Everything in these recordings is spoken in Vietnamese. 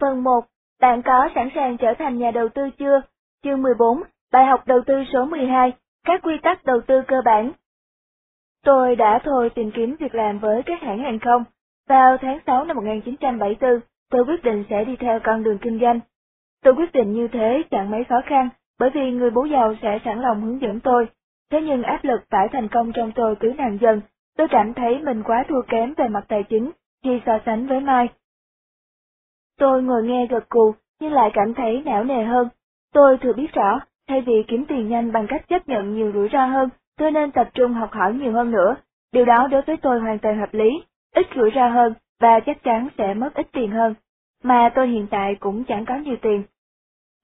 Phần 1. Bạn có sẵn sàng trở thành nhà đầu tư chưa? Chương 14. Bài học đầu tư số 12. Các quy tắc đầu tư cơ bản. Tôi đã thôi tìm kiếm việc làm với các hãng hàng không. Vào tháng 6 năm 1974, tôi quyết định sẽ đi theo con đường kinh doanh. Tôi quyết định như thế chẳng mấy khó khăn, bởi vì người bố giàu sẽ sẵn lòng hướng dẫn tôi. Thế nhưng áp lực phải thành công trong tôi cứ nặng dần, tôi cảm thấy mình quá thua kém về mặt tài chính khi so sánh với Mai. Tôi ngồi nghe gật cù, nhưng lại cảm thấy não nề hơn. Tôi thừa biết rõ, thay vì kiếm tiền nhanh bằng cách chấp nhận nhiều rủi ro hơn, tôi nên tập trung học hỏi nhiều hơn nữa. Điều đó đối với tôi hoàn toàn hợp lý, ít rủi ro hơn và chắc chắn sẽ mất ít tiền hơn. Mà tôi hiện tại cũng chẳng có nhiều tiền.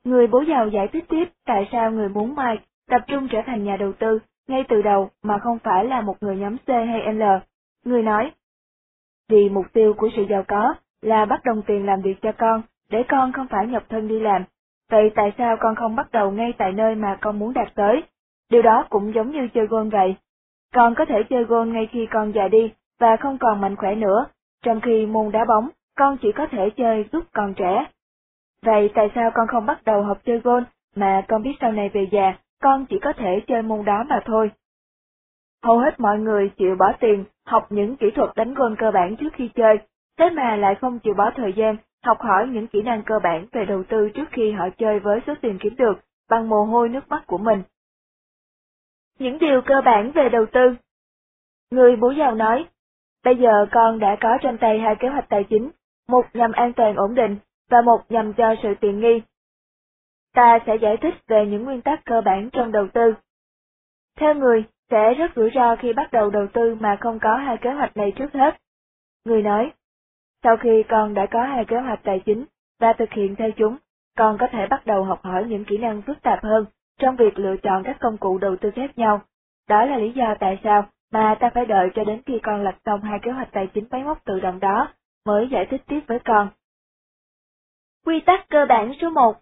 Người bố giàu giải thích tiếp tại sao người muốn Mike tập trung trở thành nhà đầu tư ngay từ đầu mà không phải là một người nhóm C hay L. Người nói, vì mục tiêu của sự giàu có là bắt đồng tiền làm việc cho con, để con không phải nhọc thân đi làm. Vậy tại sao con không bắt đầu ngay tại nơi mà con muốn đạt tới? Điều đó cũng giống như chơi gôn vậy. Con có thể chơi gôn ngay khi con già đi và không còn mạnh khỏe nữa, trong khi môn đá bóng, con chỉ có thể chơi lúc còn trẻ. Vậy tại sao con không bắt đầu học chơi gôn mà con biết sau này về già, con chỉ có thể chơi môn đó mà thôi? Hầu hết mọi người chịu bỏ tiền học những kỹ thuật đánh gôn cơ bản trước khi chơi, thế mà lại không chịu bỏ thời gian học hỏi những kỹ năng cơ bản về đầu tư trước khi họ chơi với số tiền kiếm được bằng mồ hôi nước mắt của mình. Những điều cơ bản về đầu tư Người bố giàu nói, bây giờ con đã có trong tay hai kế hoạch tài chính, một nhằm an toàn ổn định và một nhằm cho sự tiện nghi. Ta sẽ giải thích về những nguyên tắc cơ bản trong đầu tư. Theo người, sẽ rất rủi ro khi bắt đầu đầu tư mà không có hai kế hoạch này trước hết. Người nói, sau khi con đã có hai kế hoạch tài chính và thực hiện theo chúng, con có thể bắt đầu học hỏi những kỹ năng phức tạp hơn trong việc lựa chọn các công cụ đầu tư khác nhau. Đó là lý do tại sao mà ta phải đợi cho đến khi con lật xong hai kế hoạch tài chính máy móc tự động đó mới giải thích tiếp với con. Quy tắc cơ bản số 1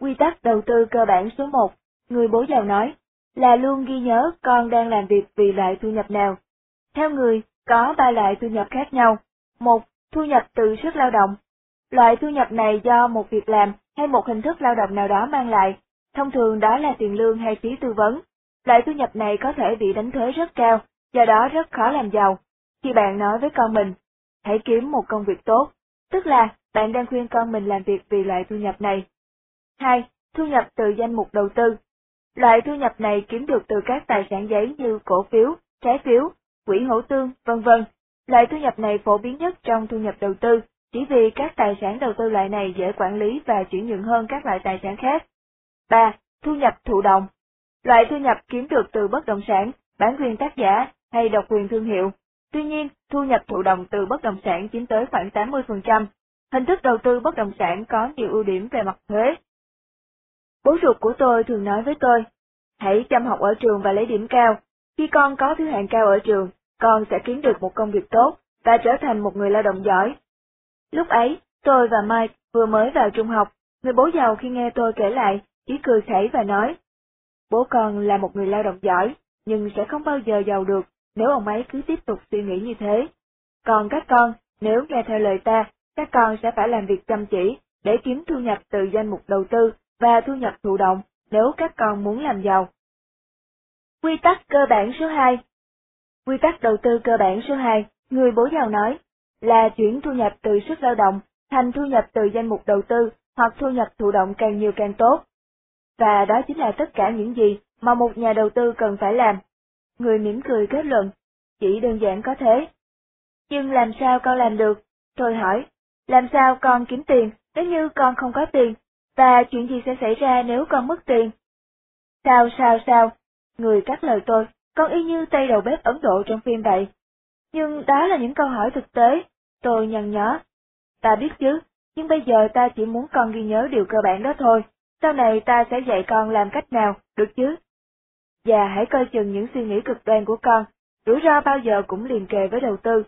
Quy tắc đầu tư cơ bản số 1, người bố giàu nói, là luôn ghi nhớ con đang làm việc vì loại thu nhập nào. Theo người, có ba loại thu nhập khác nhau. Một, thu nhập từ sức lao động. Loại thu nhập này do một việc làm hay một hình thức lao động nào đó mang lại, thông thường đó là tiền lương hay phí tư vấn. Loại thu nhập này có thể bị đánh thuế rất cao, do đó rất khó làm giàu. Khi bạn nói với con mình, hãy kiếm một công việc tốt, tức là bạn đang khuyên con mình làm việc vì loại thu nhập này. 2. Thu nhập từ danh mục đầu tư. Loại thu nhập này kiếm được từ các tài sản giấy như cổ phiếu, trái phiếu, quỹ hỗ tương, vân vân. Loại thu nhập này phổ biến nhất trong thu nhập đầu tư, chỉ vì các tài sản đầu tư loại này dễ quản lý và chuyển nhượng hơn các loại tài sản khác. 3. Thu nhập thụ động. Loại thu nhập kiếm được từ bất động sản, bản quyền tác giả hay độc quyền thương hiệu. Tuy nhiên, thu nhập thụ động từ bất động sản chiếm tới khoảng 80%. Hình thức đầu tư bất động sản có nhiều ưu điểm về mặt thuế. Bố ruột của tôi thường nói với tôi, hãy chăm học ở trường và lấy điểm cao. Khi con có thứ hạng cao ở trường, con sẽ kiếm được một công việc tốt và trở thành một người lao động giỏi. Lúc ấy, tôi và Mike vừa mới vào trung học, người bố giàu khi nghe tôi kể lại, chỉ cười khẩy và nói, bố con là một người lao động giỏi, nhưng sẽ không bao giờ giàu được nếu ông ấy cứ tiếp tục suy nghĩ như thế. Còn các con, nếu nghe theo lời ta, các con sẽ phải làm việc chăm chỉ để kiếm thu nhập từ danh mục đầu tư và thu nhập thụ động nếu các con muốn làm giàu. Quy tắc cơ bản số 2 Quy tắc đầu tư cơ bản số 2, người bố giàu nói, là chuyển thu nhập từ sức lao động thành thu nhập từ danh mục đầu tư hoặc thu nhập thụ động càng nhiều càng tốt. Và đó chính là tất cả những gì mà một nhà đầu tư cần phải làm. Người mỉm cười kết luận, chỉ đơn giản có thế. Nhưng làm sao con làm được? Tôi hỏi, làm sao con kiếm tiền nếu như con không có tiền? Và chuyện gì sẽ xảy ra nếu con mất tiền? Sao sao sao? Người cắt lời tôi, con y như tay đầu bếp Ấn Độ trong phim vậy. Nhưng đó là những câu hỏi thực tế, tôi nhăn nhó. Ta biết chứ, nhưng bây giờ ta chỉ muốn con ghi nhớ điều cơ bản đó thôi, sau này ta sẽ dạy con làm cách nào, được chứ? Và hãy coi chừng những suy nghĩ cực đoan của con, rủi ro bao giờ cũng liền kề với đầu tư,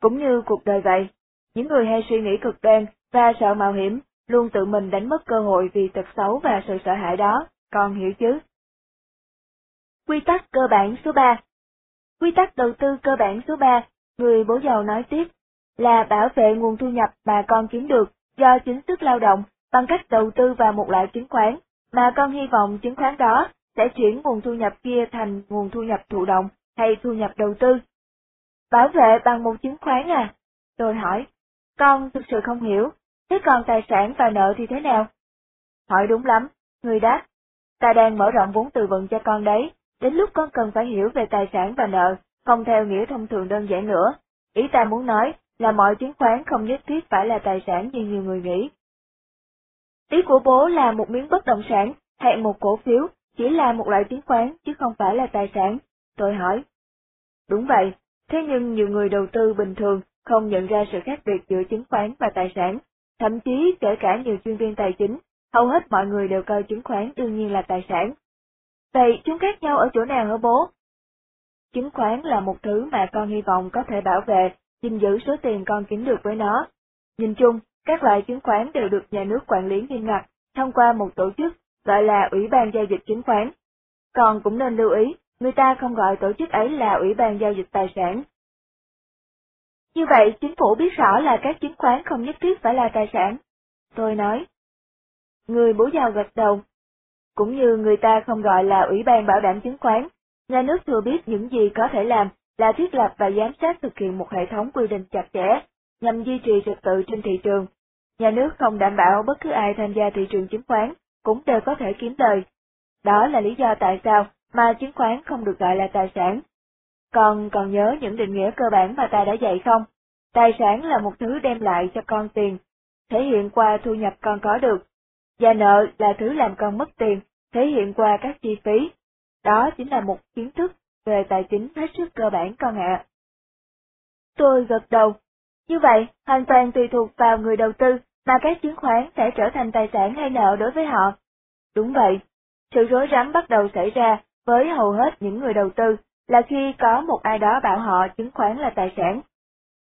cũng như cuộc đời vậy. Những người hay suy nghĩ cực đoan và sợ mạo hiểm, luôn tự mình đánh mất cơ hội vì tật xấu và sự sợ hãi đó, con hiểu chứ? Quy tắc cơ bản số 3 Quy tắc đầu tư cơ bản số 3, người bố giàu nói tiếp, là bảo vệ nguồn thu nhập mà con kiếm được do chính sức lao động, bằng cách đầu tư vào một loại chứng khoán, mà con hy vọng chứng khoán đó sẽ chuyển nguồn thu nhập kia thành nguồn thu nhập thụ động hay thu nhập đầu tư. Bảo vệ bằng một chứng khoán à? Tôi hỏi, con thực sự không hiểu, thế còn tài sản và nợ thì thế nào? Hỏi đúng lắm, người đáp, ta đang mở rộng vốn từ vựng cho con đấy, đến lúc con cần phải hiểu về tài sản và nợ, không theo nghĩa thông thường đơn giản nữa. Ý ta muốn nói là mọi chứng khoán không nhất thiết phải là tài sản như nhiều người nghĩ. Ý của bố là một miếng bất động sản hay một cổ phiếu chỉ là một loại chứng khoán chứ không phải là tài sản. Tôi hỏi. Đúng vậy, thế nhưng nhiều người đầu tư bình thường không nhận ra sự khác biệt giữa chứng khoán và tài sản, thậm chí kể cả nhiều chuyên viên tài chính, hầu hết mọi người đều coi chứng khoán đương nhiên là tài sản. Vậy chúng khác nhau ở chỗ nào hả bố? Chứng khoán là một thứ mà con hy vọng có thể bảo vệ, gìn giữ số tiền con kiếm được với nó. Nhìn chung, các loại chứng khoán đều được nhà nước quản lý nghiêm ngặt thông qua một tổ chức gọi là Ủy ban Giao dịch Chứng khoán. Còn cũng nên lưu ý, người ta không gọi tổ chức ấy là Ủy ban Giao dịch Tài sản. Như vậy, chính phủ biết rõ là các chứng khoán không nhất thiết phải là tài sản. Tôi nói. Người bố giàu gật đầu. Cũng như người ta không gọi là Ủy ban Bảo đảm Chứng khoán, nhà nước thừa biết những gì có thể làm là thiết lập và giám sát thực hiện một hệ thống quy định chặt chẽ, nhằm duy trì trật tự trên thị trường. Nhà nước không đảm bảo bất cứ ai tham gia thị trường chứng khoán cũng đều có thể kiếm lời. Đó là lý do tại sao mà chứng khoán không được gọi là tài sản. Con còn nhớ những định nghĩa cơ bản mà ta đã dạy không? Tài sản là một thứ đem lại cho con tiền, thể hiện qua thu nhập con có được. Và nợ là thứ làm con mất tiền, thể hiện qua các chi phí. Đó chính là một kiến thức về tài chính hết sức cơ bản con ạ. Tôi gật đầu. Như vậy, hoàn toàn tùy thuộc vào người đầu tư mà các chứng khoán sẽ trở thành tài sản hay nợ đối với họ. Đúng vậy, sự rối rắm bắt đầu xảy ra với hầu hết những người đầu tư là khi có một ai đó bảo họ chứng khoán là tài sản.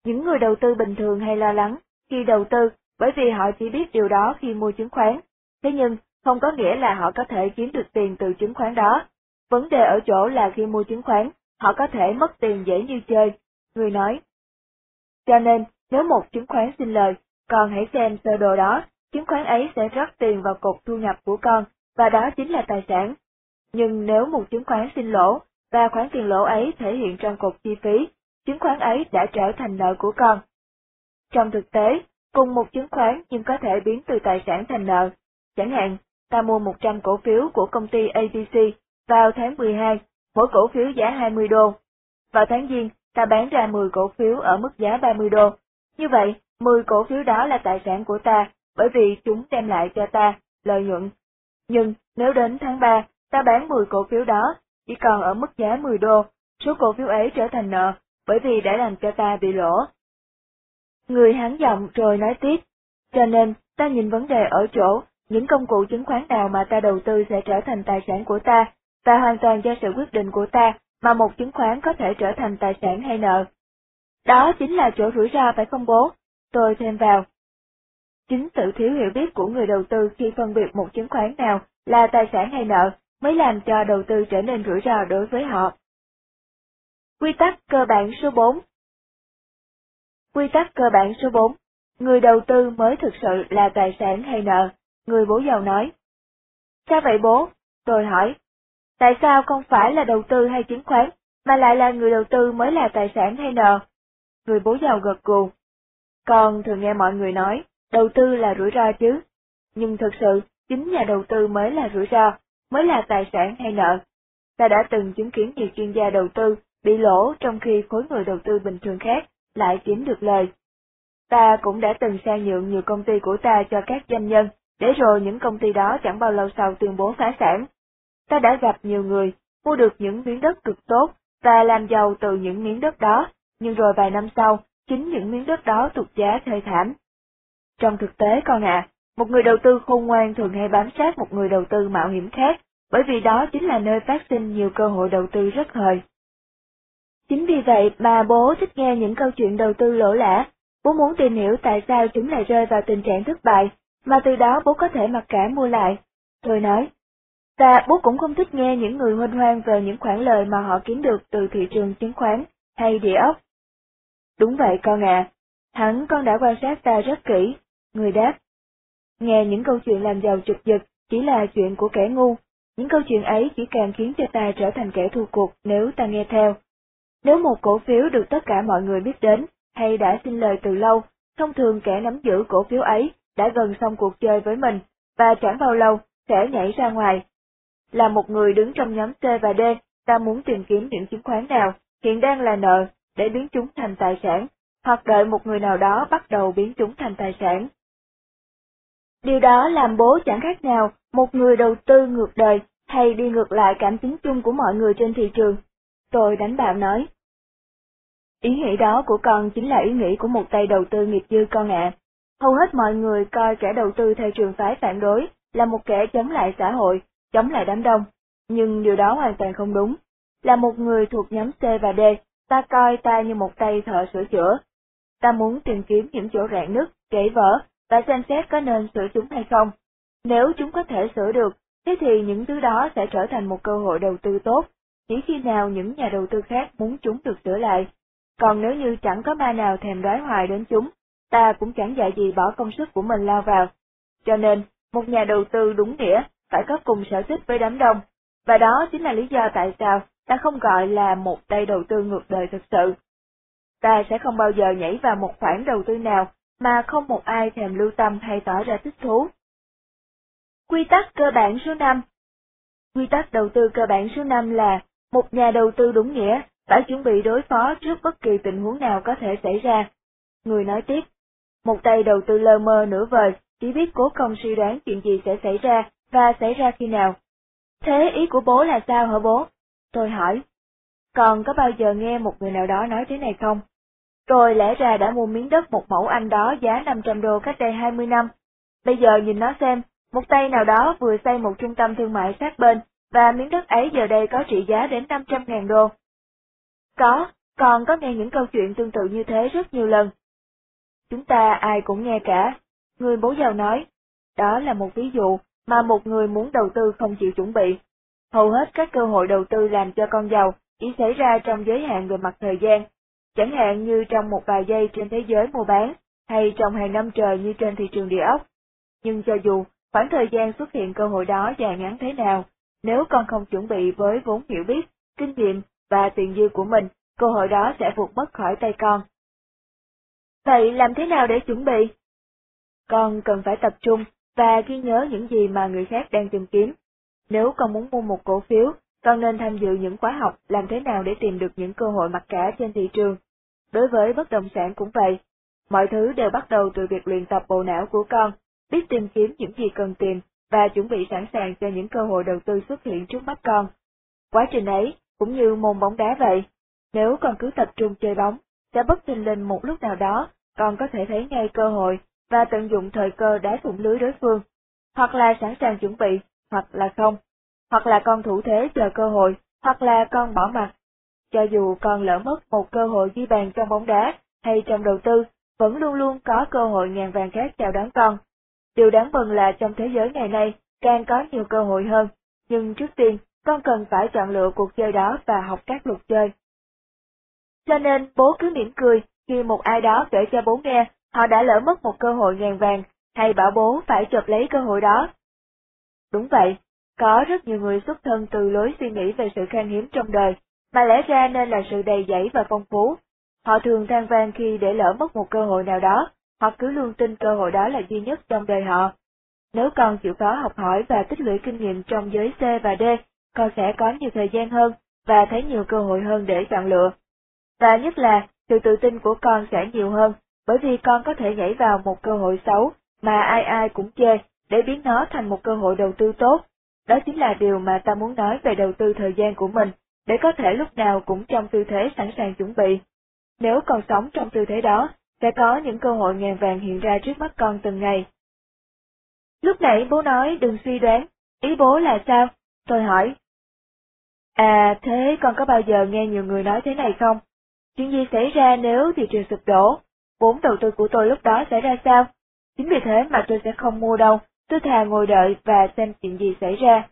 Những người đầu tư bình thường hay lo lắng khi đầu tư bởi vì họ chỉ biết điều đó khi mua chứng khoán, thế nhưng không có nghĩa là họ có thể kiếm được tiền từ chứng khoán đó. Vấn đề ở chỗ là khi mua chứng khoán, họ có thể mất tiền dễ như chơi, người nói. Cho nên, nếu một chứng khoán xin lời, con hãy xem sơ đồ đó, chứng khoán ấy sẽ rót tiền vào cột thu nhập của con, và đó chính là tài sản. Nhưng nếu một chứng khoán xin lỗ, và khoản tiền lỗ ấy thể hiện trong cột chi phí, chứng khoán ấy đã trở thành nợ của con. Trong thực tế, cùng một chứng khoán nhưng có thể biến từ tài sản thành nợ. Chẳng hạn, ta mua 100 cổ phiếu của công ty ABC vào tháng 12, mỗi cổ phiếu giá 20 đô. Vào tháng Giêng, ta bán ra 10 cổ phiếu ở mức giá 30 đô. Như vậy, 10 cổ phiếu đó là tài sản của ta, bởi vì chúng đem lại cho ta lợi nhuận. Nhưng nếu đến tháng 3, ta bán 10 cổ phiếu đó, chỉ còn ở mức giá 10 đô, số cổ phiếu ấy trở thành nợ, bởi vì đã làm cho ta bị lỗ. Người hắn giọng rồi nói tiếp, cho nên ta nhìn vấn đề ở chỗ, những công cụ chứng khoán nào mà ta đầu tư sẽ trở thành tài sản của ta, và hoàn toàn do sự quyết định của ta mà một chứng khoán có thể trở thành tài sản hay nợ. Đó chính là chỗ rủi ro phải không bố? Tôi thêm vào. Chính sự thiếu hiểu biết của người đầu tư khi phân biệt một chứng khoán nào là tài sản hay nợ mới làm cho đầu tư trở nên rủi ro đối với họ. Quy tắc cơ bản số 4 Quy tắc cơ bản số 4 Người đầu tư mới thực sự là tài sản hay nợ, người bố giàu nói. Sao vậy bố? Tôi hỏi. Tại sao không phải là đầu tư hay chứng khoán, mà lại là người đầu tư mới là tài sản hay nợ? Người bố giàu gật gù. Con thường nghe mọi người nói, đầu tư là rủi ro chứ. Nhưng thực sự, chính nhà đầu tư mới là rủi ro, mới là tài sản hay nợ. Ta đã từng chứng kiến nhiều chuyên gia đầu tư bị lỗ trong khi khối người đầu tư bình thường khác lại kiếm được lời. Ta cũng đã từng sang nhượng nhiều công ty của ta cho các doanh nhân, để rồi những công ty đó chẳng bao lâu sau tuyên bố phá sản. Ta đã gặp nhiều người, mua được những miếng đất cực tốt, và làm giàu từ những miếng đất đó, nhưng rồi vài năm sau, chính những miếng đất đó tụt giá thê thảm. Trong thực tế con ạ, một người đầu tư khôn ngoan thường hay bám sát một người đầu tư mạo hiểm khác, bởi vì đó chính là nơi phát sinh nhiều cơ hội đầu tư rất hời. Chính vì vậy mà bố thích nghe những câu chuyện đầu tư lỗ lã, bố muốn tìm hiểu tại sao chúng lại rơi vào tình trạng thất bại, mà từ đó bố có thể mặc cả mua lại. Tôi nói, và bố cũng không thích nghe những người huynh hoang về những khoản lời mà họ kiếm được từ thị trường chứng khoán hay địa ốc. Đúng vậy con ạ, à. hẳn con đã quan sát ta rất kỹ, người đáp. nghe những câu chuyện làm giàu trực giật chỉ là chuyện của kẻ ngu. Những câu chuyện ấy chỉ càng khiến cho ta trở thành kẻ thua cuộc nếu ta nghe theo. Nếu một cổ phiếu được tất cả mọi người biết đến, hay đã xin lời từ lâu, thông thường kẻ nắm giữ cổ phiếu ấy đã gần xong cuộc chơi với mình, và chẳng bao lâu sẽ nhảy ra ngoài. Là một người đứng trong nhóm C và D, ta muốn tìm kiếm những chứng khoán nào hiện đang là nợ để biến chúng thành tài sản, hoặc đợi một người nào đó bắt đầu biến chúng thành tài sản. Điều đó làm bố chẳng khác nào một người đầu tư ngược đời hay đi ngược lại cảm tính chung của mọi người trên thị trường. Tôi đánh bạo nói. Ý nghĩ đó của con chính là ý nghĩ của một tay đầu tư nghiệp dư con ạ. Hầu hết mọi người coi kẻ đầu tư theo trường phái phản đối là một kẻ chống lại xã hội, chống lại đám đông. Nhưng điều đó hoàn toàn không đúng. Là một người thuộc nhóm C và D, ta coi ta như một tay thợ sửa chữa. Ta muốn tìm kiếm những chỗ rạn nứt, gãy vỡ, và xem xét có nên sửa chúng hay không. Nếu chúng có thể sửa được, thế thì những thứ đó sẽ trở thành một cơ hội đầu tư tốt, chỉ khi nào những nhà đầu tư khác muốn chúng được sửa lại. Còn nếu như chẳng có ma nào thèm đoái hoài đến chúng, ta cũng chẳng dạy gì bỏ công sức của mình lao vào. Cho nên, một nhà đầu tư đúng nghĩa phải có cùng sở thích với đám đông, và đó chính là lý do tại sao ta không gọi là một tay đầu tư ngược đời thực sự. Ta sẽ không bao giờ nhảy vào một khoản đầu tư nào mà không một ai thèm lưu tâm hay tỏ ra thích thú. Quy tắc cơ bản số 5 Quy tắc đầu tư cơ bản số 5 là, một nhà đầu tư đúng nghĩa phải chuẩn bị đối phó trước bất kỳ tình huống nào có thể xảy ra. Người nói tiếp, một tay đầu tư lơ mơ nửa vời, chỉ biết cố công suy đoán chuyện gì sẽ xảy ra và xảy ra khi nào. Thế ý của bố là sao hả bố? Tôi hỏi. Còn có bao giờ nghe một người nào đó nói thế này không? Tôi lẽ ra đã mua miếng đất một mẫu Anh đó giá 500 đô cách đây 20 năm. Bây giờ nhìn nó xem, một tay nào đó vừa xây một trung tâm thương mại sát bên, và miếng đất ấy giờ đây có trị giá đến 500.000 đô. Có, còn có nghe những câu chuyện tương tự như thế rất nhiều lần. Chúng ta ai cũng nghe cả. Người bố giàu nói, đó là một ví dụ mà một người muốn đầu tư không chịu chuẩn bị. Hầu hết các cơ hội đầu tư làm cho con giàu chỉ xảy ra trong giới hạn về mặt thời gian, chẳng hạn như trong một vài giây trên thế giới mua bán, hay trong hàng năm trời như trên thị trường địa ốc. Nhưng cho dù khoảng thời gian xuất hiện cơ hội đó dài ngắn thế nào, nếu con không chuẩn bị với vốn hiểu biết, kinh nghiệm và tiền dư của mình, cơ hội đó sẽ vụt mất khỏi tay con. Vậy làm thế nào để chuẩn bị? Con cần phải tập trung và ghi nhớ những gì mà người khác đang tìm kiếm. Nếu con muốn mua một cổ phiếu, con nên tham dự những khóa học làm thế nào để tìm được những cơ hội mặc cả trên thị trường. Đối với bất động sản cũng vậy, mọi thứ đều bắt đầu từ việc luyện tập bộ não của con, biết tìm kiếm những gì cần tìm và chuẩn bị sẵn sàng cho những cơ hội đầu tư xuất hiện trước mắt con. Quá trình ấy cũng như môn bóng đá vậy, nếu con cứ tập trung chơi bóng, sẽ bất tình lình một lúc nào đó, còn có thể thấy ngay cơ hội và tận dụng thời cơ đá thủng lưới đối phương, hoặc là sẵn sàng chuẩn bị, hoặc là không, hoặc là con thủ thế chờ cơ hội, hoặc là con bỏ mặt. Cho dù con lỡ mất một cơ hội ghi bàn trong bóng đá hay trong đầu tư, vẫn luôn luôn có cơ hội ngàn vàng khác chào đón con. Điều đáng mừng là trong thế giới ngày nay, càng có nhiều cơ hội hơn, nhưng trước tiên, con cần phải chọn lựa cuộc chơi đó và học các luật chơi. Cho nên bố cứ mỉm cười khi một ai đó kể cho bố nghe họ đã lỡ mất một cơ hội ngàn vàng, hay bảo bố phải chộp lấy cơ hội đó. Đúng vậy, có rất nhiều người xuất thân từ lối suy nghĩ về sự khan hiếm trong đời, mà lẽ ra nên là sự đầy dẫy và phong phú. Họ thường than vang khi để lỡ mất một cơ hội nào đó, hoặc cứ luôn tin cơ hội đó là duy nhất trong đời họ. Nếu con chịu khó học hỏi và tích lũy kinh nghiệm trong giới C và D, con sẽ có nhiều thời gian hơn và thấy nhiều cơ hội hơn để chọn lựa. Và nhất là, sự tự tin của con sẽ nhiều hơn, bởi vì con có thể nhảy vào một cơ hội xấu mà ai ai cũng chê để biến nó thành một cơ hội đầu tư tốt. Đó chính là điều mà ta muốn nói về đầu tư thời gian của mình, để có thể lúc nào cũng trong tư thế sẵn sàng chuẩn bị. Nếu còn sống trong tư thế đó, sẽ có những cơ hội ngàn vàng hiện ra trước mắt con từng ngày. Lúc nãy bố nói đừng suy đoán, ý bố là sao? Tôi hỏi. À, thế con có bao giờ nghe nhiều người nói thế này không? Chuyện gì xảy ra nếu thị trường sụp đổ? Vốn đầu tư của tôi lúc đó sẽ ra sao? Chính vì thế mà tôi sẽ không mua đâu, tôi thà ngồi đợi và xem chuyện gì xảy ra.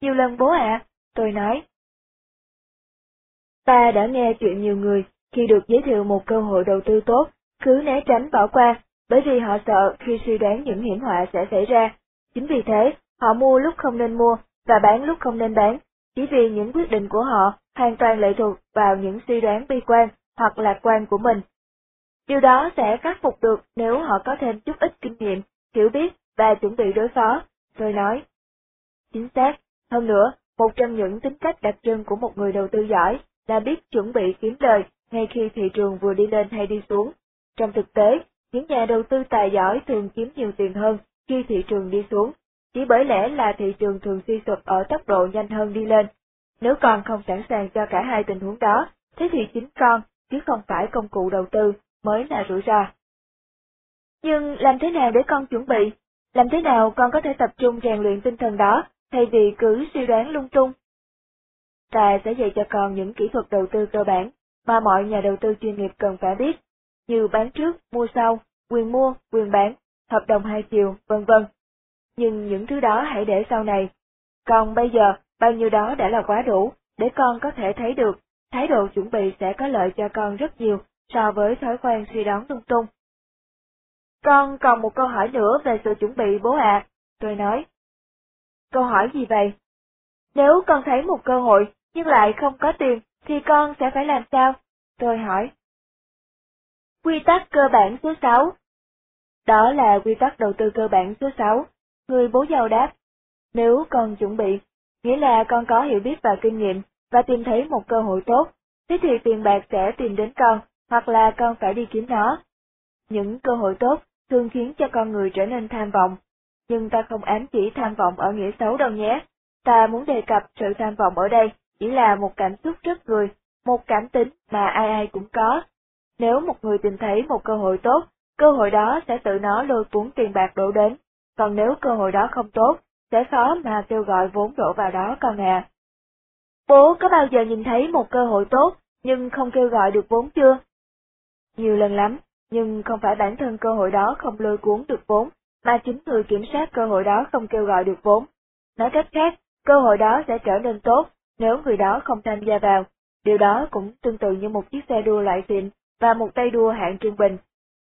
Nhiều lần bố ạ, tôi nói. Ta đã nghe chuyện nhiều người, khi được giới thiệu một cơ hội đầu tư tốt, cứ né tránh bỏ qua, bởi vì họ sợ khi suy đoán những hiểm họa sẽ xảy ra. Chính vì thế, họ mua lúc không nên mua, và bán lúc không nên bán, chỉ vì những quyết định của họ hoàn toàn lệ thuộc vào những suy đoán bi quan hoặc lạc quan của mình. Điều đó sẽ khắc phục được nếu họ có thêm chút ít kinh nghiệm, hiểu biết và chuẩn bị đối phó, tôi nói. Chính xác, hơn nữa, một trong những tính cách đặc trưng của một người đầu tư giỏi là biết chuẩn bị kiếm lời ngay khi thị trường vừa đi lên hay đi xuống. Trong thực tế, những nhà đầu tư tài giỏi thường kiếm nhiều tiền hơn khi thị trường đi xuống, chỉ bởi lẽ là thị trường thường suy sụp ở tốc độ nhanh hơn đi lên. Nếu con không sẵn sàng cho cả hai tình huống đó, thế thì chính con, chứ không phải công cụ đầu tư, mới là rủi ro. Nhưng làm thế nào để con chuẩn bị? Làm thế nào con có thể tập trung rèn luyện tinh thần đó, thay vì cứ suy đoán lung tung? Ta sẽ dạy cho con những kỹ thuật đầu tư cơ bản mà mọi nhà đầu tư chuyên nghiệp cần phải biết, như bán trước, mua sau, quyền mua, quyền bán, hợp đồng hai chiều, vân vân. Nhưng những thứ đó hãy để sau này. Còn bây giờ, bao nhiêu đó đã là quá đủ, để con có thể thấy được, thái độ chuẩn bị sẽ có lợi cho con rất nhiều so với thói quen suy đoán lung tung. Con còn một câu hỏi nữa về sự chuẩn bị bố ạ, tôi nói. Câu hỏi gì vậy? Nếu con thấy một cơ hội, nhưng lại không có tiền, thì con sẽ phải làm sao? Tôi hỏi. Quy tắc cơ bản số 6 Đó là quy tắc đầu tư cơ bản số 6. Người bố giàu đáp. Nếu con chuẩn bị, nghĩa là con có hiểu biết và kinh nghiệm, và tìm thấy một cơ hội tốt, thế thì tiền bạc sẽ tìm đến con, hoặc là con phải đi kiếm nó. Những cơ hội tốt thường khiến cho con người trở nên tham vọng, nhưng ta không ám chỉ tham vọng ở nghĩa xấu đâu nhé. Ta muốn đề cập sự tham vọng ở đây chỉ là một cảm xúc rất người, một cảm tính mà ai ai cũng có. Nếu một người tìm thấy một cơ hội tốt, cơ hội đó sẽ tự nó lôi cuốn tiền bạc đổ đến, còn nếu cơ hội đó không tốt, sẽ khó mà kêu gọi vốn đổ vào đó con à. Bố có bao giờ nhìn thấy một cơ hội tốt, nhưng không kêu gọi được vốn chưa? Nhiều lần lắm, nhưng không phải bản thân cơ hội đó không lôi cuốn được vốn, mà chính người kiểm soát cơ hội đó không kêu gọi được vốn. Nói cách khác, cơ hội đó sẽ trở nên tốt nếu người đó không tham gia vào. Điều đó cũng tương tự như một chiếc xe đua loại xịn và một tay đua hạng trung bình.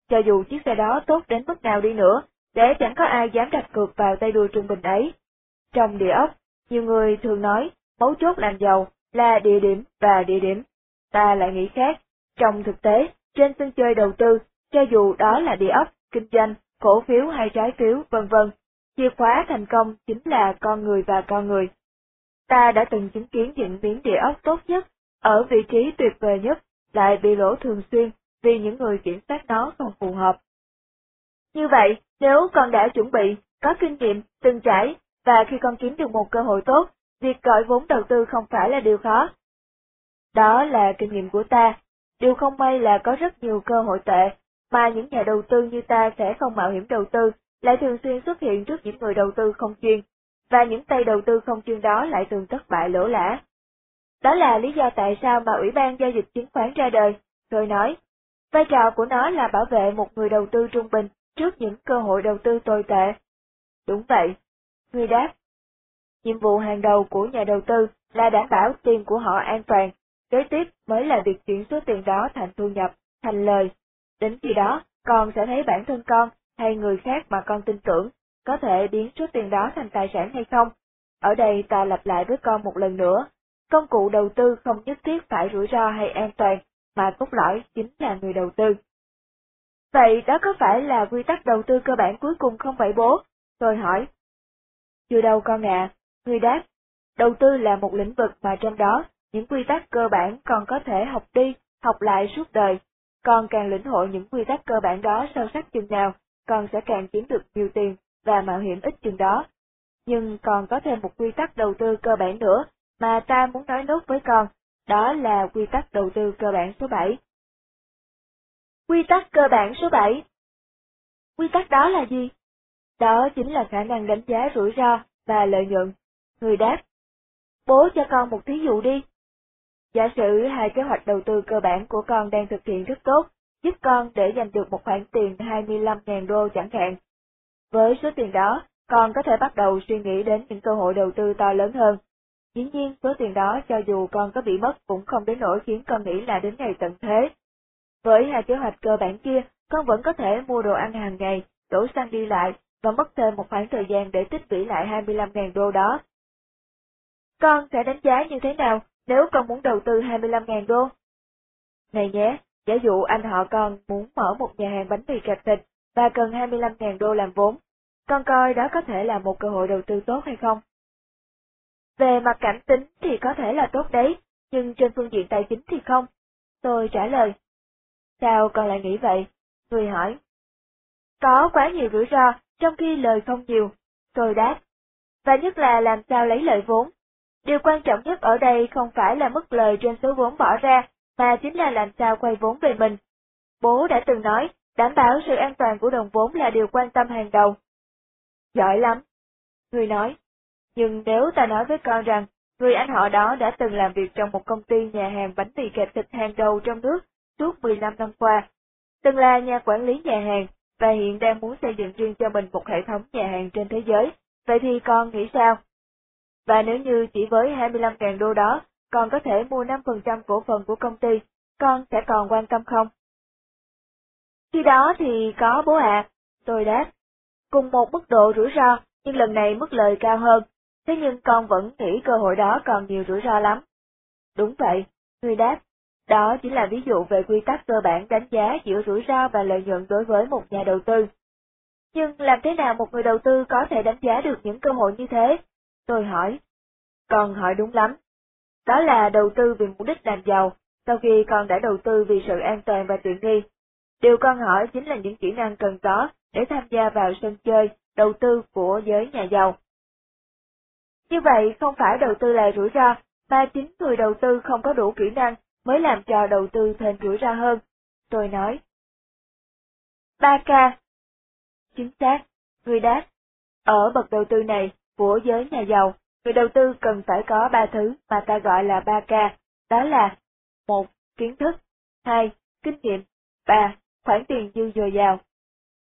Cho dù chiếc xe đó tốt đến mức nào đi nữa, để chẳng có ai dám đặt cược vào tay đua trung bình ấy. Trong địa ốc, nhiều người thường nói, mấu chốt làm giàu là địa điểm và địa điểm. Ta lại nghĩ khác. Trong thực tế, trên sân chơi đầu tư, cho dù đó là địa ốc, kinh doanh, cổ phiếu hay trái phiếu, vân vân, chìa khóa thành công chính là con người và con người. Ta đã từng chứng kiến những miếng địa ốc tốt nhất, ở vị trí tuyệt vời nhất, lại bị lỗ thường xuyên vì những người kiểm soát nó không phù hợp. Như vậy, nếu con đã chuẩn bị, có kinh nghiệm, từng trải, và khi con kiếm được một cơ hội tốt, việc gọi vốn đầu tư không phải là điều khó. Đó là kinh nghiệm của ta. Điều không may là có rất nhiều cơ hội tệ, mà những nhà đầu tư như ta sẽ không mạo hiểm đầu tư, lại thường xuyên xuất hiện trước những người đầu tư không chuyên, và những tay đầu tư không chuyên đó lại thường thất bại lỗ lã. Đó là lý do tại sao mà Ủy ban Giao dịch Chứng khoán ra đời, rồi nói. Vai trò của nó là bảo vệ một người đầu tư trung bình trước những cơ hội đầu tư tồi tệ. Đúng vậy. Người đáp. Nhiệm vụ hàng đầu của nhà đầu tư là đảm bảo tiền của họ an toàn, kế tiếp mới là việc chuyển số tiền đó thành thu nhập, thành lời. Đến khi đó, con sẽ thấy bản thân con hay người khác mà con tin tưởng có thể biến số tiền đó thành tài sản hay không. Ở đây ta lặp lại với con một lần nữa, công cụ đầu tư không nhất thiết phải rủi ro hay an toàn, mà cốt lõi chính là người đầu tư. Vậy đó có phải là quy tắc đầu tư cơ bản cuối cùng không vậy bố? Tôi hỏi. Chưa đâu con ạ, người đáp. Đầu tư là một lĩnh vực mà trong đó, những quy tắc cơ bản còn có thể học đi, học lại suốt đời. Còn càng lĩnh hội những quy tắc cơ bản đó sâu sắc chừng nào, còn sẽ càng kiếm được nhiều tiền và mạo hiểm ít chừng đó. Nhưng còn có thêm một quy tắc đầu tư cơ bản nữa mà ta muốn nói nốt với con, đó là quy tắc đầu tư cơ bản số 7. Quy tắc cơ bản số 7 Quy tắc đó là gì? Đó chính là khả năng đánh giá rủi ro và lợi nhuận. Người đáp, bố cho con một thí dụ đi. Giả sử hai kế hoạch đầu tư cơ bản của con đang thực hiện rất tốt, giúp con để giành được một khoản tiền 25.000 đô chẳng hạn. Với số tiền đó, con có thể bắt đầu suy nghĩ đến những cơ hội đầu tư to lớn hơn. Dĩ nhiên, số tiền đó cho dù con có bị mất cũng không đến nỗi khiến con nghĩ là đến ngày tận thế. Với hai kế hoạch cơ bản kia, con vẫn có thể mua đồ ăn hàng ngày, đổ xăng đi lại và mất thêm một khoảng thời gian để tích lũy lại 25.000 đô đó. Con sẽ đánh giá như thế nào nếu con muốn đầu tư 25.000 đô? Này nhé, giả dụ anh họ con muốn mở một nhà hàng bánh mì kẹp thịt và cần 25.000 đô làm vốn, con coi đó có thể là một cơ hội đầu tư tốt hay không? Về mặt cảm tính thì có thể là tốt đấy, nhưng trên phương diện tài chính thì không. Tôi trả lời. Sao con lại nghĩ vậy? Người hỏi. Có quá nhiều rủi ro, trong khi lời không nhiều. Tôi đáp. Và nhất là làm sao lấy lợi vốn. Điều quan trọng nhất ở đây không phải là mức lời trên số vốn bỏ ra, mà chính là làm sao quay vốn về mình. Bố đã từng nói, đảm bảo sự an toàn của đồng vốn là điều quan tâm hàng đầu. Giỏi lắm. Người nói, nhưng nếu ta nói với con rằng, người anh họ đó đã từng làm việc trong một công ty nhà hàng bánh mì kẹp thịt hàng đầu trong nước suốt 15 năm qua, từng là nhà quản lý nhà hàng, và hiện đang muốn xây dựng riêng cho mình một hệ thống nhà hàng trên thế giới, vậy thì con nghĩ sao? Và nếu như chỉ với 25.000 đô đó, con có thể mua 5% cổ phần của công ty, con sẽ còn quan tâm không? Khi đó thì có bố ạ, tôi đáp. Cùng một mức độ rủi ro, nhưng lần này mức lời cao hơn, thế nhưng con vẫn nghĩ cơ hội đó còn nhiều rủi ro lắm. Đúng vậy, người đáp. Đó chính là ví dụ về quy tắc cơ bản đánh giá giữa rủi ro và lợi nhuận đối với một nhà đầu tư. Nhưng làm thế nào một người đầu tư có thể đánh giá được những cơ hội như thế? Tôi hỏi. Con hỏi đúng lắm. Đó là đầu tư vì mục đích làm giàu, sau khi con đã đầu tư vì sự an toàn và tiện nghi. Điều con hỏi chính là những kỹ năng cần có để tham gia vào sân chơi, đầu tư của giới nhà giàu. Như vậy không phải đầu tư là rủi ro, mà chính người đầu tư không có đủ kỹ năng mới làm cho đầu tư thêm rủi ro hơn. Tôi nói. 3K Chính xác, người đáp. Ở bậc đầu tư này, của giới nhà giàu, người đầu tư cần phải có ba thứ mà ta gọi là ba k, đó là một Kiến thức hai, Kinh nghiệm ba, Khoản tiền dư dồi dào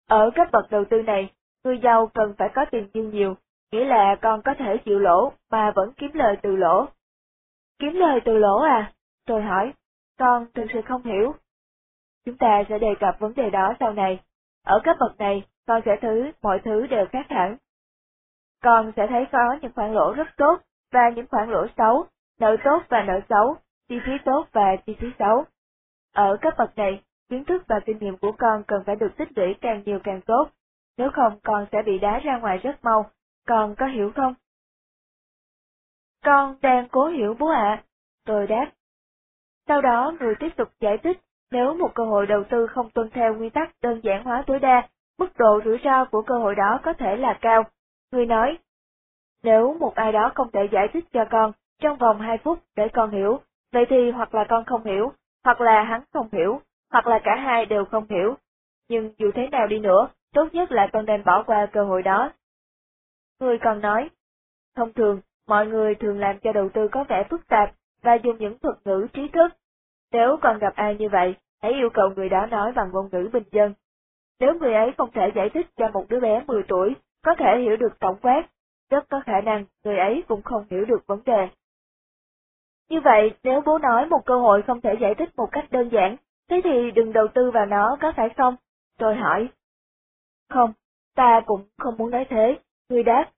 Ở cấp bậc đầu tư này, người giàu cần phải có tiền dư nhiều, nghĩa là con có thể chịu lỗ mà vẫn kiếm lời từ lỗ. Kiếm lời từ lỗ à? Tôi hỏi, con thực sự không hiểu. Chúng ta sẽ đề cập vấn đề đó sau này. Ở cấp bậc này, con sẽ thứ mọi thứ đều khác hẳn. Con sẽ thấy có những khoản lỗ rất tốt và những khoản lỗ xấu, nợ tốt và nợ xấu, chi phí tốt và chi phí xấu. Ở cấp bậc này, kiến thức và kinh nghiệm của con cần phải được tích lũy càng nhiều càng tốt, nếu không con sẽ bị đá ra ngoài rất mau, con có hiểu không? Con đang cố hiểu bố ạ, tôi đáp. Sau đó người tiếp tục giải thích, nếu một cơ hội đầu tư không tuân theo nguyên tắc đơn giản hóa tối đa, mức độ rủi ro của cơ hội đó có thể là cao. Người nói, nếu một ai đó không thể giải thích cho con trong vòng 2 phút để con hiểu, vậy thì hoặc là con không hiểu, hoặc là hắn không hiểu, hoặc là cả hai đều không hiểu. Nhưng dù thế nào đi nữa, tốt nhất là con nên bỏ qua cơ hội đó. Người còn nói, thông thường, mọi người thường làm cho đầu tư có vẻ phức tạp và dùng những thuật ngữ trí thức. Nếu còn gặp ai như vậy, hãy yêu cầu người đó nói bằng ngôn ngữ bình dân. Nếu người ấy không thể giải thích cho một đứa bé 10 tuổi có thể hiểu được tổng quát, rất có khả năng người ấy cũng không hiểu được vấn đề. Như vậy, nếu bố nói một cơ hội không thể giải thích một cách đơn giản, thế thì đừng đầu tư vào nó có phải không? Tôi hỏi. Không, ta cũng không muốn nói thế, người đáp.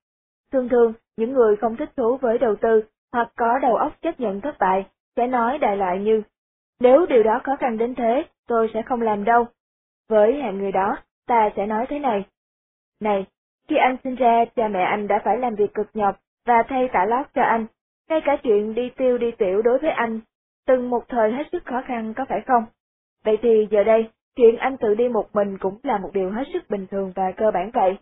Thường thường, những người không thích thú với đầu tư hoặc có đầu óc chấp nhận thất bại, sẽ nói đại loại như, nếu điều đó khó khăn đến thế, tôi sẽ không làm đâu. Với hạng người đó, ta sẽ nói thế này. Này, khi anh sinh ra, cha mẹ anh đã phải làm việc cực nhọc và thay tả lót cho anh, ngay cả chuyện đi tiêu đi tiểu đối với anh, từng một thời hết sức khó khăn có phải không? Vậy thì giờ đây, chuyện anh tự đi một mình cũng là một điều hết sức bình thường và cơ bản vậy.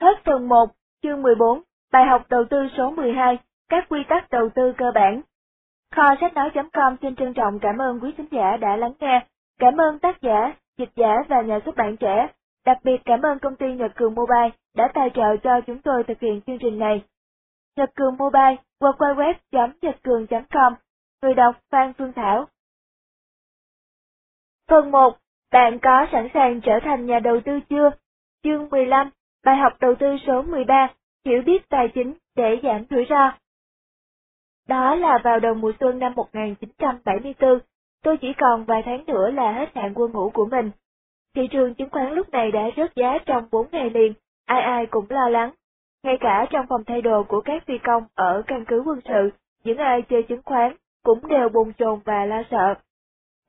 Hết phần 1, chương 14, bài học đầu tư số 12, các quy tắc đầu tư cơ bản. Kho sách nói.com xin trân trọng cảm ơn quý khán giả đã lắng nghe, cảm ơn tác giả, dịch giả và nhà xuất bản trẻ, đặc biệt cảm ơn công ty Nhật Cường Mobile đã tài trợ cho chúng tôi thực hiện chương trình này. Nhật Cường Mobile, www.nhậtcường.com, người đọc Phan Phương Thảo. Phần 1. Bạn có sẵn sàng trở thành nhà đầu tư chưa? Chương 15. Bài học đầu tư số 13. Hiểu biết tài chính để giảm rủi ro. Đó là vào đầu mùa xuân năm 1974, tôi chỉ còn vài tháng nữa là hết hạn quân ngũ của mình, Thị trường chứng khoán lúc này đã rớt giá trong 4 ngày liền, ai ai cũng lo lắng. Ngay cả trong phòng thay đồ của các phi công ở căn cứ quân sự, những ai chơi chứng khoán cũng đều bồn chồn và lo sợ.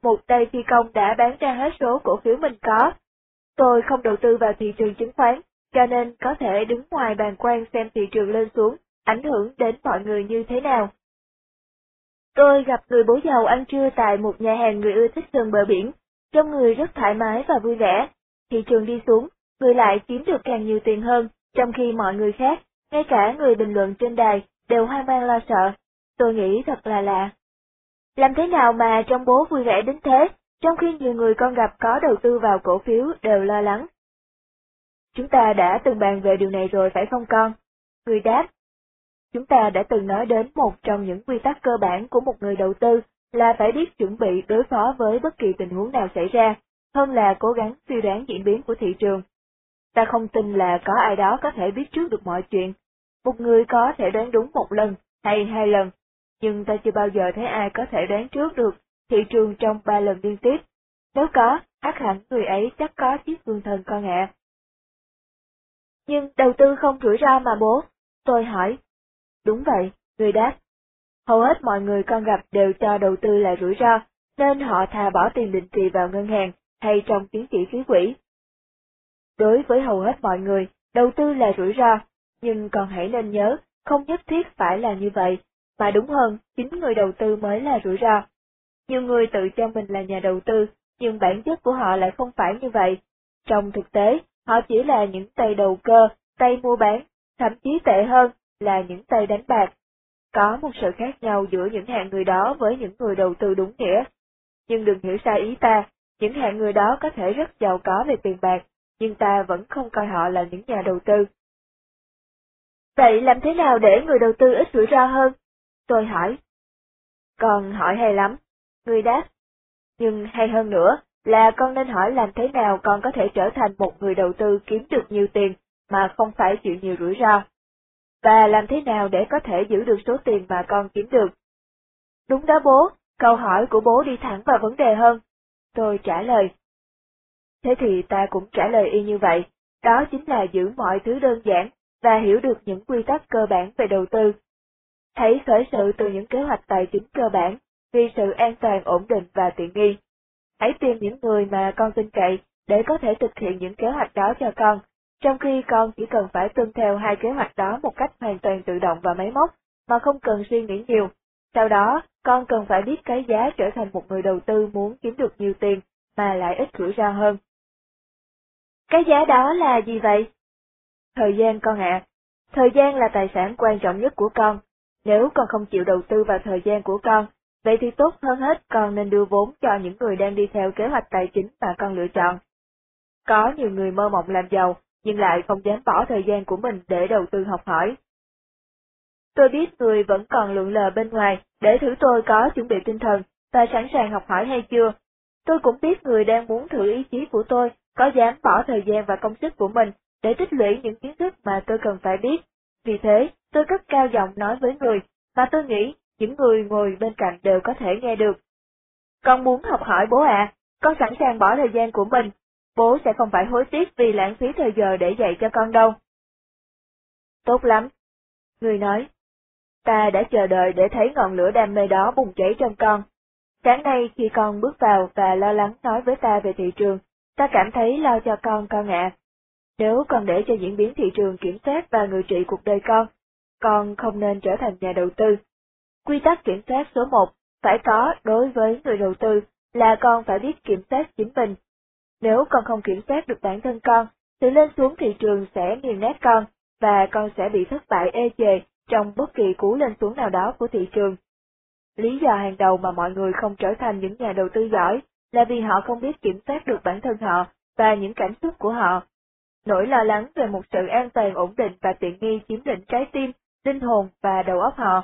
Một tay phi công đã bán ra hết số cổ phiếu mình có. Tôi không đầu tư vào thị trường chứng khoán, cho nên có thể đứng ngoài bàn quan xem thị trường lên xuống, ảnh hưởng đến mọi người như thế nào. Tôi gặp người bố giàu ăn trưa tại một nhà hàng người ưa thích gần bờ biển, trong người rất thoải mái và vui vẻ. Thị trường đi xuống, người lại kiếm được càng nhiều tiền hơn, trong khi mọi người khác, ngay cả người bình luận trên đài, đều hoang mang lo sợ. Tôi nghĩ thật là lạ. Làm thế nào mà trong bố vui vẻ đến thế, trong khi nhiều người con gặp có đầu tư vào cổ phiếu đều lo lắng. Chúng ta đã từng bàn về điều này rồi phải không con? Người đáp. Chúng ta đã từng nói đến một trong những quy tắc cơ bản của một người đầu tư là phải biết chuẩn bị đối phó với bất kỳ tình huống nào xảy ra, hơn là cố gắng suy đoán diễn biến của thị trường. Ta không tin là có ai đó có thể biết trước được mọi chuyện. Một người có thể đoán đúng một lần hay hai lần, nhưng ta chưa bao giờ thấy ai có thể đoán trước được thị trường trong ba lần liên tiếp. Nếu có, ác hẳn người ấy chắc có chiếc gương thần con ạ. Nhưng đầu tư không rủi ro mà bố. Tôi hỏi. Đúng vậy, người đáp. Hầu hết mọi người con gặp đều cho đầu tư là rủi ro, nên họ thà bỏ tiền định kỳ vào ngân hàng hay trong tiến chỉ khí quỹ. Đối với hầu hết mọi người, đầu tư là rủi ro, nhưng còn hãy nên nhớ, không nhất thiết phải là như vậy, mà đúng hơn, chính người đầu tư mới là rủi ro. Nhiều người tự cho mình là nhà đầu tư, nhưng bản chất của họ lại không phải như vậy. Trong thực tế, họ chỉ là những tay đầu cơ, tay mua bán, thậm chí tệ hơn là những tay đánh bạc. Có một sự khác nhau giữa những hạng người đó với những người đầu tư đúng nghĩa. Nhưng đừng hiểu sai ý ta, những hạng người đó có thể rất giàu có về tiền bạc, nhưng ta vẫn không coi họ là những nhà đầu tư. Vậy làm thế nào để người đầu tư ít rủi ro hơn? Tôi hỏi. Còn hỏi hay lắm. Người đáp. Nhưng hay hơn nữa là con nên hỏi làm thế nào con có thể trở thành một người đầu tư kiếm được nhiều tiền mà không phải chịu nhiều rủi ro. Và làm thế nào để có thể giữ được số tiền mà con kiếm được. Đúng đó bố, câu hỏi của bố đi thẳng vào vấn đề hơn. Tôi trả lời. Thế thì ta cũng trả lời y như vậy, đó chính là giữ mọi thứ đơn giản và hiểu được những quy tắc cơ bản về đầu tư. Hãy khởi sự từ những kế hoạch tài chính cơ bản, vì sự an toàn ổn định và tiện nghi. Hãy tìm những người mà con tin cậy để có thể thực hiện những kế hoạch đó cho con, trong khi con chỉ cần phải tuân theo hai kế hoạch đó một cách hoàn toàn tự động và máy móc, mà không cần suy nghĩ nhiều. Sau đó, con cần phải biết cái giá trở thành một người đầu tư muốn kiếm được nhiều tiền, mà lại ít rủi ro hơn. Cái giá đó là gì vậy? Thời gian con ạ. Thời gian là tài sản quan trọng nhất của con. Nếu con không chịu đầu tư vào thời gian của con, vậy thì tốt hơn hết con nên đưa vốn cho những người đang đi theo kế hoạch tài chính mà con lựa chọn. Có nhiều người mơ mộng làm giàu, nhưng lại không dám bỏ thời gian của mình để đầu tư học hỏi. Tôi biết người vẫn còn lượn lờ bên ngoài để thử tôi có chuẩn bị tinh thần và sẵn sàng học hỏi hay chưa. Tôi cũng biết người đang muốn thử ý chí của tôi có dám bỏ thời gian và công sức của mình để tích lũy những kiến thức mà tôi cần phải biết. Vì thế, tôi cất cao giọng nói với người, mà tôi nghĩ những người ngồi bên cạnh đều có thể nghe được. Con muốn học hỏi bố ạ, con sẵn sàng bỏ thời gian của mình, bố sẽ không phải hối tiếc vì lãng phí thời giờ để dạy cho con đâu. Tốt lắm. Người nói, ta đã chờ đợi để thấy ngọn lửa đam mê đó bùng cháy trong con. Sáng nay khi con bước vào và lo lắng nói với ta về thị trường, ta cảm thấy lo cho con con ạ. Nếu con để cho diễn biến thị trường kiểm soát và người trị cuộc đời con, con không nên trở thành nhà đầu tư. Quy tắc kiểm soát số 1 phải có đối với người đầu tư là con phải biết kiểm soát chính mình. Nếu con không kiểm soát được bản thân con, thì lên xuống thị trường sẽ nghiền nát con, và con sẽ bị thất bại ê chề trong bất kỳ cú lên xuống nào đó của thị trường. Lý do hàng đầu mà mọi người không trở thành những nhà đầu tư giỏi là vì họ không biết kiểm soát được bản thân họ và những cảm xúc của họ. Nỗi lo lắng về một sự an toàn ổn định và tiện nghi chiếm lĩnh trái tim, linh hồn và đầu óc họ.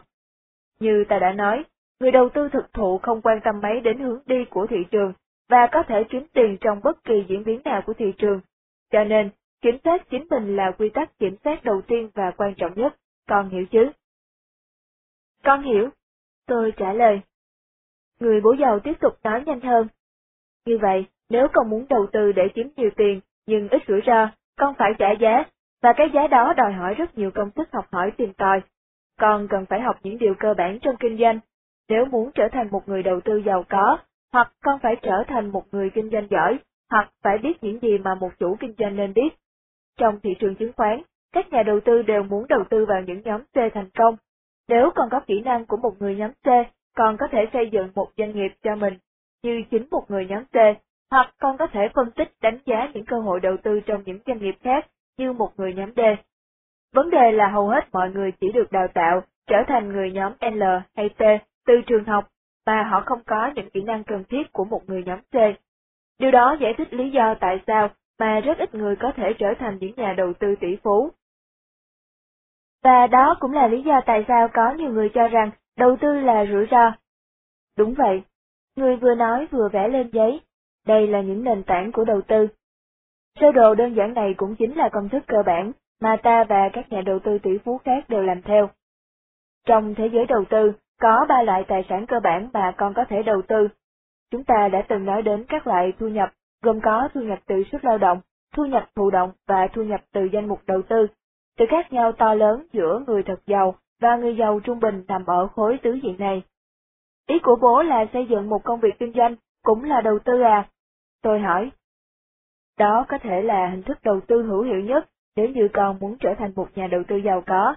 Như ta đã nói, người đầu tư thực thụ không quan tâm mấy đến hướng đi của thị trường và có thể kiếm tiền trong bất kỳ diễn biến nào của thị trường. Cho nên, kiểm soát chính mình là quy tắc kiểm soát đầu tiên và quan trọng nhất, con hiểu chứ? Con hiểu. Tôi trả lời. Người bố giàu tiếp tục nói nhanh hơn. Như vậy, Nếu con muốn đầu tư để kiếm nhiều tiền, nhưng ít rủi ro, con phải trả giá, và cái giá đó đòi hỏi rất nhiều công sức học hỏi tìm tòi. Con cần phải học những điều cơ bản trong kinh doanh. Nếu muốn trở thành một người đầu tư giàu có, hoặc con phải trở thành một người kinh doanh giỏi, hoặc phải biết những gì mà một chủ kinh doanh nên biết. Trong thị trường chứng khoán, các nhà đầu tư đều muốn đầu tư vào những nhóm C thành công. Nếu con có kỹ năng của một người nhóm C, con có thể xây dựng một doanh nghiệp cho mình, như chính một người nhóm C, hoặc con có thể phân tích đánh giá những cơ hội đầu tư trong những doanh nghiệp khác như một người nhóm D. Vấn đề là hầu hết mọi người chỉ được đào tạo trở thành người nhóm L hay T từ trường học, mà họ không có những kỹ năng cần thiết của một người nhóm C. Điều đó giải thích lý do tại sao mà rất ít người có thể trở thành những nhà đầu tư tỷ phú. Và đó cũng là lý do tại sao có nhiều người cho rằng đầu tư là rủi ro. Đúng vậy, người vừa nói vừa vẽ lên giấy, đây là những nền tảng của đầu tư. Sơ đồ đơn giản này cũng chính là công thức cơ bản mà ta và các nhà đầu tư tỷ phú khác đều làm theo. Trong thế giới đầu tư, có ba loại tài sản cơ bản bà con có thể đầu tư. Chúng ta đã từng nói đến các loại thu nhập, gồm có thu nhập từ sức lao động, thu nhập thụ động và thu nhập từ danh mục đầu tư. Sự khác nhau to lớn giữa người thật giàu và người giàu trung bình nằm ở khối tứ diện này. Ý của bố là xây dựng một công việc kinh doanh, cũng là đầu tư à? Tôi hỏi. Đó có thể là hình thức đầu tư hữu hiệu nhất nếu như con muốn trở thành một nhà đầu tư giàu có.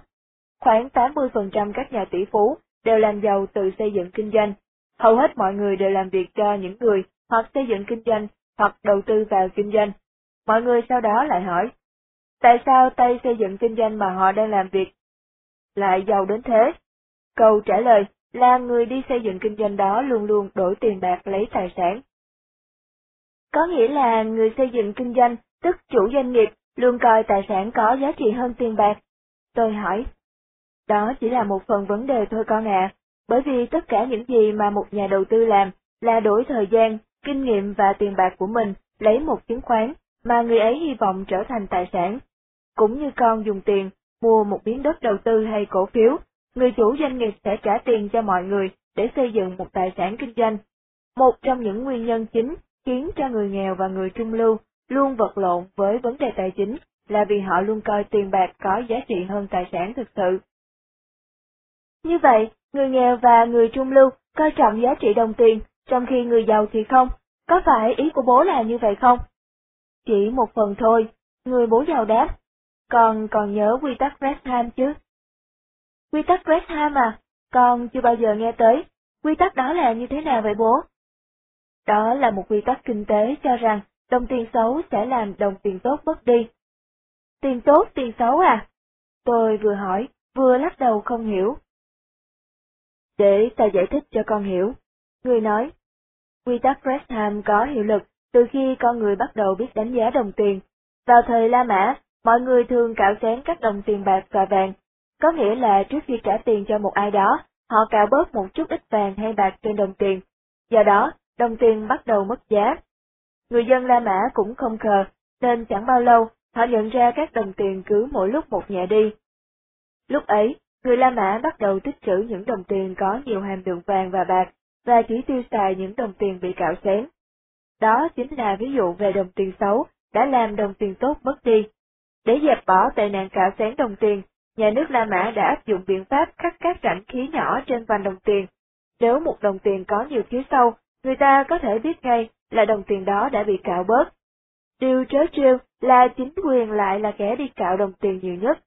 Khoảng 80% các nhà tỷ phú đều làm giàu từ xây dựng kinh doanh. Hầu hết mọi người đều làm việc cho những người hoặc xây dựng kinh doanh hoặc đầu tư vào kinh doanh. Mọi người sau đó lại hỏi, tại sao tay xây dựng kinh doanh mà họ đang làm việc lại giàu đến thế? Câu trả lời là người đi xây dựng kinh doanh đó luôn luôn đổi tiền bạc lấy tài sản. Có nghĩa là người xây dựng kinh doanh, tức chủ doanh nghiệp, luôn coi tài sản có giá trị hơn tiền bạc. Tôi hỏi, đó chỉ là một phần vấn đề thôi con ạ, bởi vì tất cả những gì mà một nhà đầu tư làm là đổi thời gian, kinh nghiệm và tiền bạc của mình lấy một chứng khoán mà người ấy hy vọng trở thành tài sản. Cũng như con dùng tiền mua một miếng đất đầu tư hay cổ phiếu, người chủ doanh nghiệp sẽ trả tiền cho mọi người để xây dựng một tài sản kinh doanh. Một trong những nguyên nhân chính khiến cho người nghèo và người trung lưu luôn vật lộn với vấn đề tài chính là vì họ luôn coi tiền bạc có giá trị hơn tài sản thực sự. Như vậy, người nghèo và người trung lưu coi trọng giá trị đồng tiền, trong khi người giàu thì không. Có phải ý của bố là như vậy không? Chỉ một phần thôi, người bố giàu đáp. Con còn nhớ quy tắc Gresham chứ? Quy tắc Gresham à? Con chưa bao giờ nghe tới. Quy tắc đó là như thế nào vậy bố? Đó là một quy tắc kinh tế cho rằng đồng tiền xấu sẽ làm đồng tiền tốt mất đi. Tiền tốt, tiền xấu à? Tôi vừa hỏi, vừa lắc đầu không hiểu. Để ta giải thích cho con hiểu. Người nói, quy tắc Gresham có hiệu lực từ khi con người bắt đầu biết đánh giá đồng tiền. Vào thời La Mã, mọi người thường cạo xén các đồng tiền bạc và vàng, có nghĩa là trước khi trả tiền cho một ai đó, họ cạo bớt một chút ít vàng hay bạc trên đồng tiền. Do đó, đồng tiền bắt đầu mất giá. Người dân La Mã cũng không khờ, nên chẳng bao lâu, họ nhận ra các đồng tiền cứ mỗi lúc một nhẹ đi. Lúc ấy, người La Mã bắt đầu tích trữ những đồng tiền có nhiều hàm lượng vàng và bạc, và chỉ tiêu xài những đồng tiền bị cạo xén. Đó chính là ví dụ về đồng tiền xấu, đã làm đồng tiền tốt mất đi. Để dẹp bỏ tệ nạn cạo xén đồng tiền, nhà nước La Mã đã áp dụng biện pháp khắc các rãnh khí nhỏ trên vành đồng tiền. Nếu một đồng tiền có nhiều phía sâu, người ta có thể biết ngay là đồng tiền đó đã bị cạo bớt. Điều trớ trêu là chính quyền lại là kẻ đi cạo đồng tiền nhiều nhất.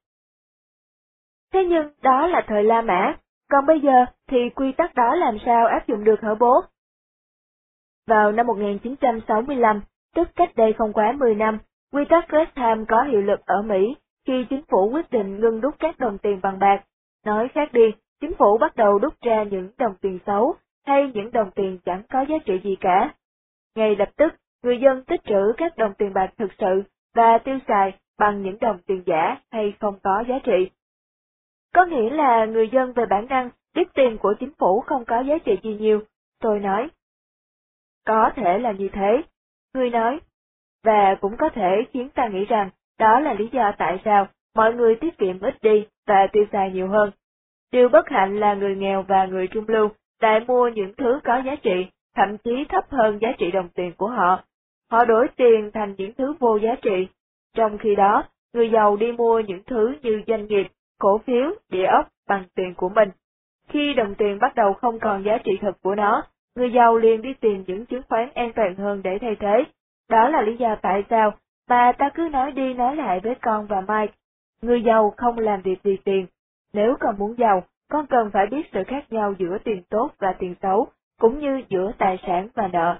Thế nhưng đó là thời La Mã, còn bây giờ thì quy tắc đó làm sao áp dụng được hả bố? Vào năm 1965, tức cách đây không quá 10 năm, quy tắc Gresham có hiệu lực ở Mỹ khi chính phủ quyết định ngưng đúc các đồng tiền bằng bạc. Nói khác đi, chính phủ bắt đầu đúc ra những đồng tiền xấu hay những đồng tiền chẳng có giá trị gì cả. Ngay lập tức, người dân tích trữ các đồng tiền bạc thực sự và tiêu xài bằng những đồng tiền giả hay không có giá trị. Có nghĩa là người dân về bản năng biết tiền của chính phủ không có giá trị gì nhiều, tôi nói. Có thể là như thế, người nói, và cũng có thể khiến ta nghĩ rằng đó là lý do tại sao mọi người tiết kiệm ít đi và tiêu xài nhiều hơn. Điều bất hạnh là người nghèo và người trung lưu lại mua những thứ có giá trị, thậm chí thấp hơn giá trị đồng tiền của họ. họ đổi tiền thành những thứ vô giá trị. Trong khi đó, người giàu đi mua những thứ như doanh nghiệp, cổ phiếu, địa ốc bằng tiền của mình. Khi đồng tiền bắt đầu không còn giá trị thật của nó, người giàu liền đi tìm những chứng khoán an toàn hơn để thay thế. Đó là lý do tại sao mà ta cứ nói đi nói lại với con và Mike. Người giàu không làm việc vì tiền. Nếu con muốn giàu, con cần phải biết sự khác nhau giữa tiền tốt và tiền xấu, cũng như giữa tài sản và nợ.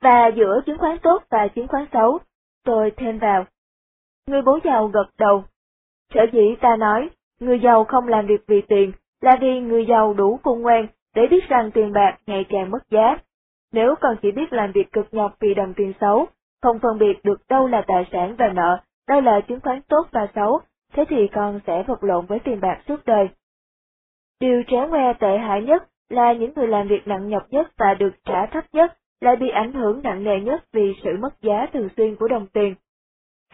Và giữa chứng khoán tốt và chứng khoán xấu, tôi thêm vào. Người bố giàu gật đầu. Sở dĩ ta nói, người giàu không làm việc vì tiền, là vì người giàu đủ khôn ngoan để biết rằng tiền bạc ngày càng mất giá. Nếu còn chỉ biết làm việc cực nhọc vì đồng tiền xấu, không phân biệt được đâu là tài sản và nợ, đâu là chứng khoán tốt và xấu, thế thì con sẽ vật lộn với tiền bạc suốt đời. Điều trẻ ngoe tệ hại nhất là những người làm việc nặng nhọc nhất và được trả thấp nhất lại bị ảnh hưởng nặng nề nhất vì sự mất giá thường xuyên của đồng tiền.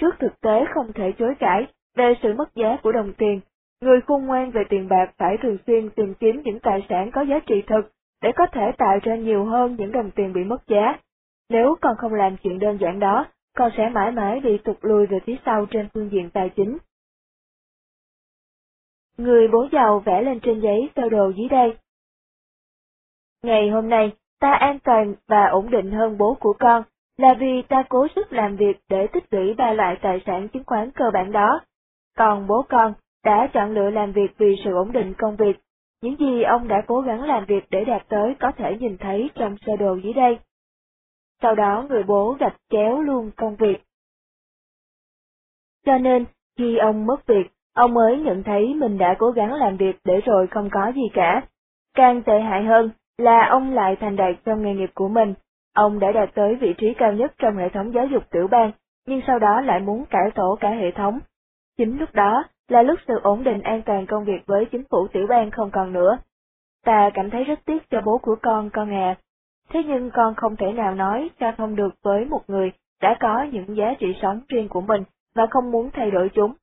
Trước thực tế không thể chối cãi về sự mất giá của đồng tiền, người khôn ngoan về tiền bạc phải thường xuyên tìm kiếm những tài sản có giá trị thực để có thể tạo ra nhiều hơn những đồng tiền bị mất giá. Nếu còn không làm chuyện đơn giản đó, con sẽ mãi mãi bị tụt lùi về phía sau trên phương diện tài chính. Người bố giàu vẽ lên trên giấy sơ đồ dưới đây. Ngày hôm nay, ta an toàn và ổn định hơn bố của con, là vì ta cố sức làm việc để tích lũy ba loại tài sản chứng khoán cơ bản đó. Còn bố con đã chọn lựa làm việc vì sự ổn định công việc. Những gì ông đã cố gắng làm việc để đạt tới có thể nhìn thấy trong sơ đồ dưới đây. Sau đó người bố gạch chéo luôn công việc. Cho nên, khi ông mất việc, ông mới nhận thấy mình đã cố gắng làm việc để rồi không có gì cả. Càng tệ hại hơn là ông lại thành đạt trong nghề nghiệp của mình. Ông đã đạt tới vị trí cao nhất trong hệ thống giáo dục tiểu bang, nhưng sau đó lại muốn cải tổ cả hệ thống. Chính lúc đó là lúc sự ổn định an toàn công việc với chính phủ tiểu bang không còn nữa. Ta cảm thấy rất tiếc cho bố của con, con à. Thế nhưng con không thể nào nói cho không được với một người đã có những giá trị sống riêng của mình và không muốn thay đổi chúng.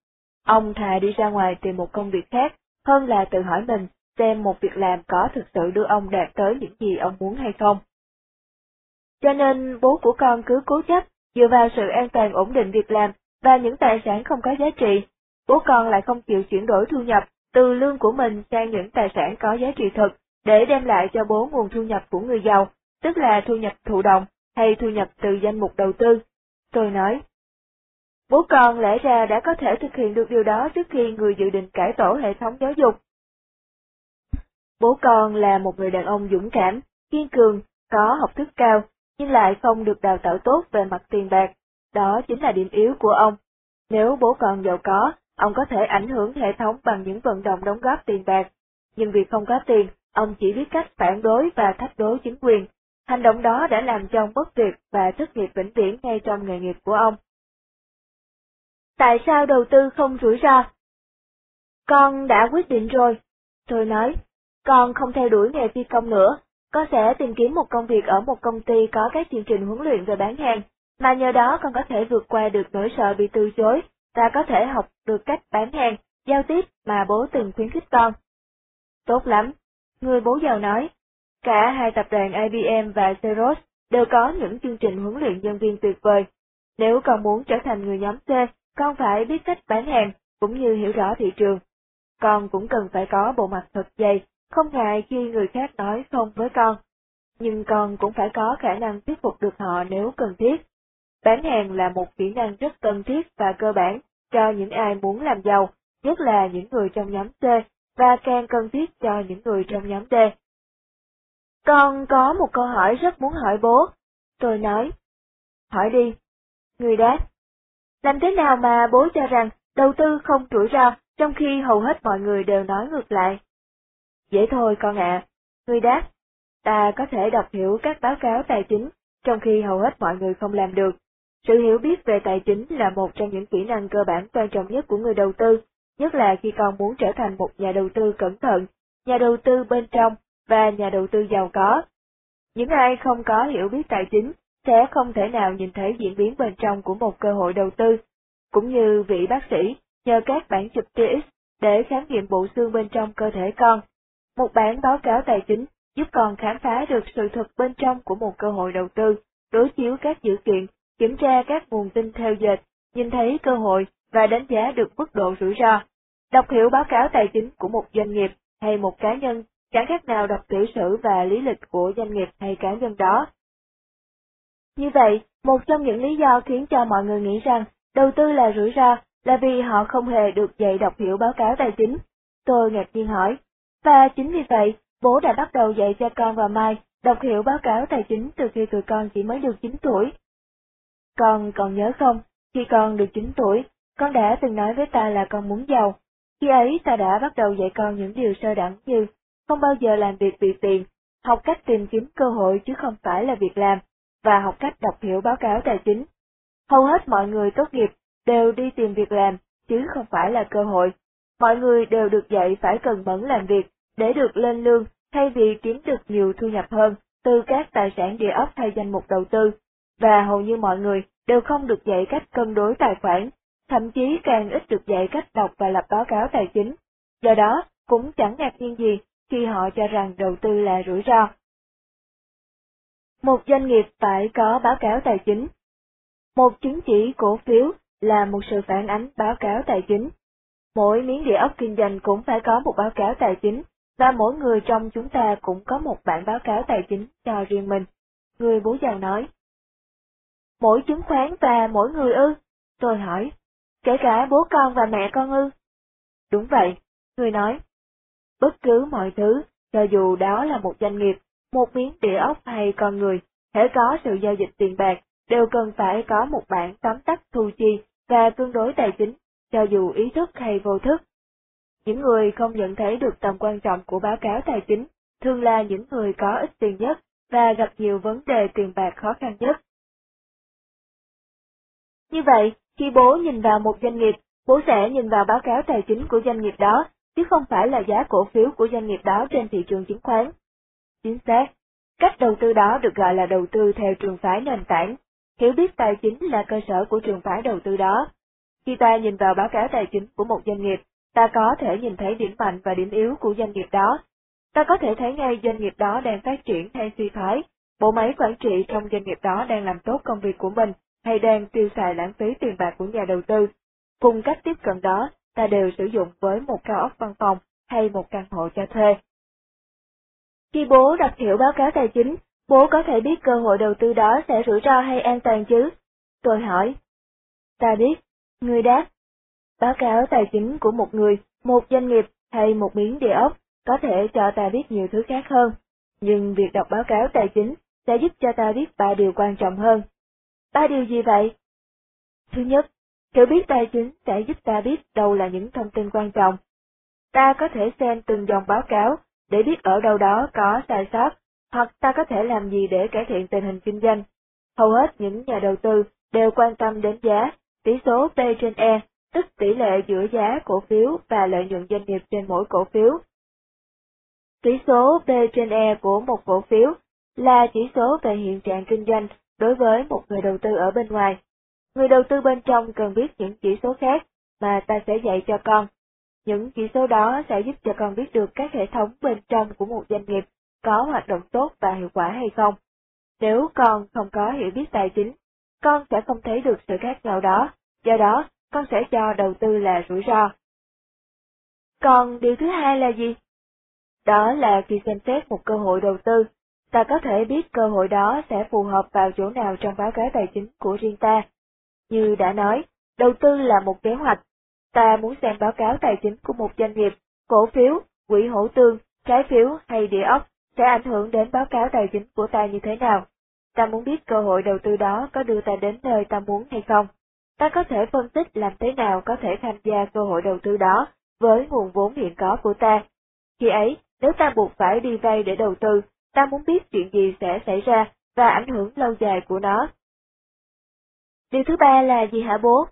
Ông thà đi ra ngoài tìm một công việc khác, hơn là tự hỏi mình xem một việc làm có thực sự đưa ông đạt tới những gì ông muốn hay không. Cho nên bố của con cứ cố chấp, dựa vào sự an toàn ổn định việc làm và những tài sản không có giá trị, bố con lại không chịu chuyển đổi thu nhập từ lương của mình sang những tài sản có giá trị thực để đem lại cho bố nguồn thu nhập của người giàu, tức là thu nhập thụ động hay thu nhập từ danh mục đầu tư. Tôi nói, bố con lẽ ra đã có thể thực hiện được điều đó trước khi người dự định cải tổ hệ thống giáo dục. Bố con là một người đàn ông dũng cảm, kiên cường, có học thức cao, nhưng lại không được đào tạo tốt về mặt tiền bạc. Đó chính là điểm yếu của ông. Nếu bố con giàu có, ông có thể ảnh hưởng hệ thống bằng những vận động đóng góp tiền bạc. Nhưng vì không có tiền, ông chỉ biết cách phản đối và thách đố chính quyền. Hành động đó đã làm cho ông bất việc và thất nghiệp vĩnh viễn ngay trong nghề nghiệp của ông. Tại sao đầu tư không rủi ro? Con đã quyết định rồi. Tôi nói, con không theo đuổi nghề phi công nữa, con sẽ tìm kiếm một công việc ở một công ty có các chương trình huấn luyện về bán hàng, mà nhờ đó con có thể vượt qua được nỗi sợ bị từ chối, và có thể học được cách bán hàng, giao tiếp mà bố từng khuyến khích con. Tốt lắm, người bố giàu nói, cả hai tập đoàn IBM và Xerox đều có những chương trình huấn luyện nhân viên tuyệt vời. Nếu con muốn trở thành người nhóm C, con phải biết cách bán hàng, cũng như hiểu rõ thị trường. Con cũng cần phải có bộ mặt thật dày không ngại khi người khác nói không với con, nhưng con cũng phải có khả năng thuyết phục được họ nếu cần thiết. Bán hàng là một kỹ năng rất cần thiết và cơ bản cho những ai muốn làm giàu, nhất là những người trong nhóm C, và càng cần thiết cho những người trong nhóm D. Con có một câu hỏi rất muốn hỏi bố. Tôi nói. Hỏi đi. Người đáp. Làm thế nào mà bố cho rằng đầu tư không rủi ro, trong khi hầu hết mọi người đều nói ngược lại? Dễ thôi con ạ. À. Người đáp, ta có thể đọc hiểu các báo cáo tài chính, trong khi hầu hết mọi người không làm được. Sự hiểu biết về tài chính là một trong những kỹ năng cơ bản quan trọng nhất của người đầu tư, nhất là khi con muốn trở thành một nhà đầu tư cẩn thận, nhà đầu tư bên trong và nhà đầu tư giàu có. Những ai không có hiểu biết tài chính sẽ không thể nào nhìn thấy diễn biến bên trong của một cơ hội đầu tư, cũng như vị bác sĩ nhờ các bản chụp TX để khám nghiệm bộ xương bên trong cơ thể con một bản báo cáo tài chính giúp con khám phá được sự thật bên trong của một cơ hội đầu tư, đối chiếu các dữ kiện, kiểm tra các nguồn tin theo dệt, nhìn thấy cơ hội và đánh giá được mức độ rủi ro. Đọc hiểu báo cáo tài chính của một doanh nghiệp hay một cá nhân chẳng khác nào đọc tiểu sử và lý lịch của doanh nghiệp hay cá nhân đó. Như vậy, một trong những lý do khiến cho mọi người nghĩ rằng đầu tư là rủi ro là vì họ không hề được dạy đọc hiểu báo cáo tài chính. Tôi ngạc nhiên hỏi, và chính vì vậy, bố đã bắt đầu dạy cho con và Mai đọc hiểu báo cáo tài chính từ khi tụi con chỉ mới được 9 tuổi. Con còn nhớ không, khi con được 9 tuổi, con đã từng nói với ta là con muốn giàu. Khi ấy ta đã bắt đầu dạy con những điều sơ đẳng như không bao giờ làm việc vì tiền, học cách tìm kiếm cơ hội chứ không phải là việc làm, và học cách đọc hiểu báo cáo tài chính. Hầu hết mọi người tốt nghiệp đều đi tìm việc làm, chứ không phải là cơ hội. Mọi người đều được dạy phải cần mẫn làm việc, để được lên lương, thay vì kiếm được nhiều thu nhập hơn từ các tài sản địa ốc hay danh mục đầu tư. Và hầu như mọi người đều không được dạy cách cân đối tài khoản, thậm chí càng ít được dạy cách đọc và lập báo cáo tài chính. Do đó, cũng chẳng ngạc nhiên gì khi họ cho rằng đầu tư là rủi ro. Một doanh nghiệp phải có báo cáo tài chính. Một chứng chỉ cổ phiếu là một sự phản ánh báo cáo tài chính. Mỗi miếng địa ốc kinh doanh cũng phải có một báo cáo tài chính, và mỗi người trong chúng ta cũng có một bản báo cáo tài chính cho riêng mình. Người bố giàu nói. Mỗi chứng khoán và mỗi người ư? Tôi hỏi. Kể cả bố con và mẹ con ư? Đúng vậy, người nói. Bất cứ mọi thứ, cho dù đó là một doanh nghiệp, một miếng địa ốc hay con người, thể có sự giao dịch tiền bạc, đều cần phải có một bản tóm tắt thu chi và tương đối tài chính, cho dù ý thức hay vô thức. Những người không nhận thấy được tầm quan trọng của báo cáo tài chính, thường là những người có ít tiền nhất và gặp nhiều vấn đề tiền bạc khó khăn nhất. Như vậy, khi bố nhìn vào một doanh nghiệp, bố sẽ nhìn vào báo cáo tài chính của doanh nghiệp đó, chứ không phải là giá cổ phiếu của doanh nghiệp đó trên thị trường chứng khoán. Chính xác. Cách đầu tư đó được gọi là đầu tư theo trường phái nền tảng. Hiểu biết tài chính là cơ sở của trường phái đầu tư đó. Khi ta nhìn vào báo cáo tài chính của một doanh nghiệp, ta có thể nhìn thấy điểm mạnh và điểm yếu của doanh nghiệp đó. Ta có thể thấy ngay doanh nghiệp đó đang phát triển hay suy thoái, bộ máy quản trị trong doanh nghiệp đó đang làm tốt công việc của mình hay đang tiêu xài lãng phí tiền bạc của nhà đầu tư. Cùng cách tiếp cận đó, ta đều sử dụng với một cao ốc văn phòng hay một căn hộ cho thuê. Khi bố đọc hiểu báo cáo tài chính, bố có thể biết cơ hội đầu tư đó sẽ rủi ro hay an toàn chứ? Tôi hỏi. Ta biết, người đáp. Báo cáo tài chính của một người, một doanh nghiệp hay một miếng địa ốc có thể cho ta biết nhiều thứ khác hơn, nhưng việc đọc báo cáo tài chính sẽ giúp cho ta biết ba điều quan trọng hơn. Ba điều gì vậy? Thứ nhất, hiểu biết tài chính sẽ giúp ta biết đâu là những thông tin quan trọng. Ta có thể xem từng dòng báo cáo để biết ở đâu đó có sai sót, hoặc ta có thể làm gì để cải thiện tình hình kinh doanh. Hầu hết những nhà đầu tư đều quan tâm đến giá, tỷ số P trên E, tức tỷ lệ giữa giá cổ phiếu và lợi nhuận doanh nghiệp trên mỗi cổ phiếu. Tỷ số P trên E của một cổ phiếu là chỉ số về hiện trạng kinh doanh đối với một người đầu tư ở bên ngoài. Người đầu tư bên trong cần biết những chỉ số khác mà ta sẽ dạy cho con những chỉ số đó sẽ giúp cho con biết được các hệ thống bên trong của một doanh nghiệp có hoạt động tốt và hiệu quả hay không. Nếu con không có hiểu biết tài chính, con sẽ không thấy được sự khác nhau đó, do đó con sẽ cho đầu tư là rủi ro. Còn điều thứ hai là gì? Đó là khi xem xét một cơ hội đầu tư, ta có thể biết cơ hội đó sẽ phù hợp vào chỗ nào trong báo cáo tài chính của riêng ta. Như đã nói, đầu tư là một kế hoạch, Ta muốn xem báo cáo tài chính của một doanh nghiệp, cổ phiếu, quỹ hỗ tương, trái phiếu hay địa ốc sẽ ảnh hưởng đến báo cáo tài chính của ta như thế nào. Ta muốn biết cơ hội đầu tư đó có đưa ta đến nơi ta muốn hay không. Ta có thể phân tích làm thế nào có thể tham gia cơ hội đầu tư đó với nguồn vốn hiện có của ta. Khi ấy, nếu ta buộc phải đi vay để đầu tư, ta muốn biết chuyện gì sẽ xảy ra và ảnh hưởng lâu dài của nó. Điều thứ ba là gì hả bố?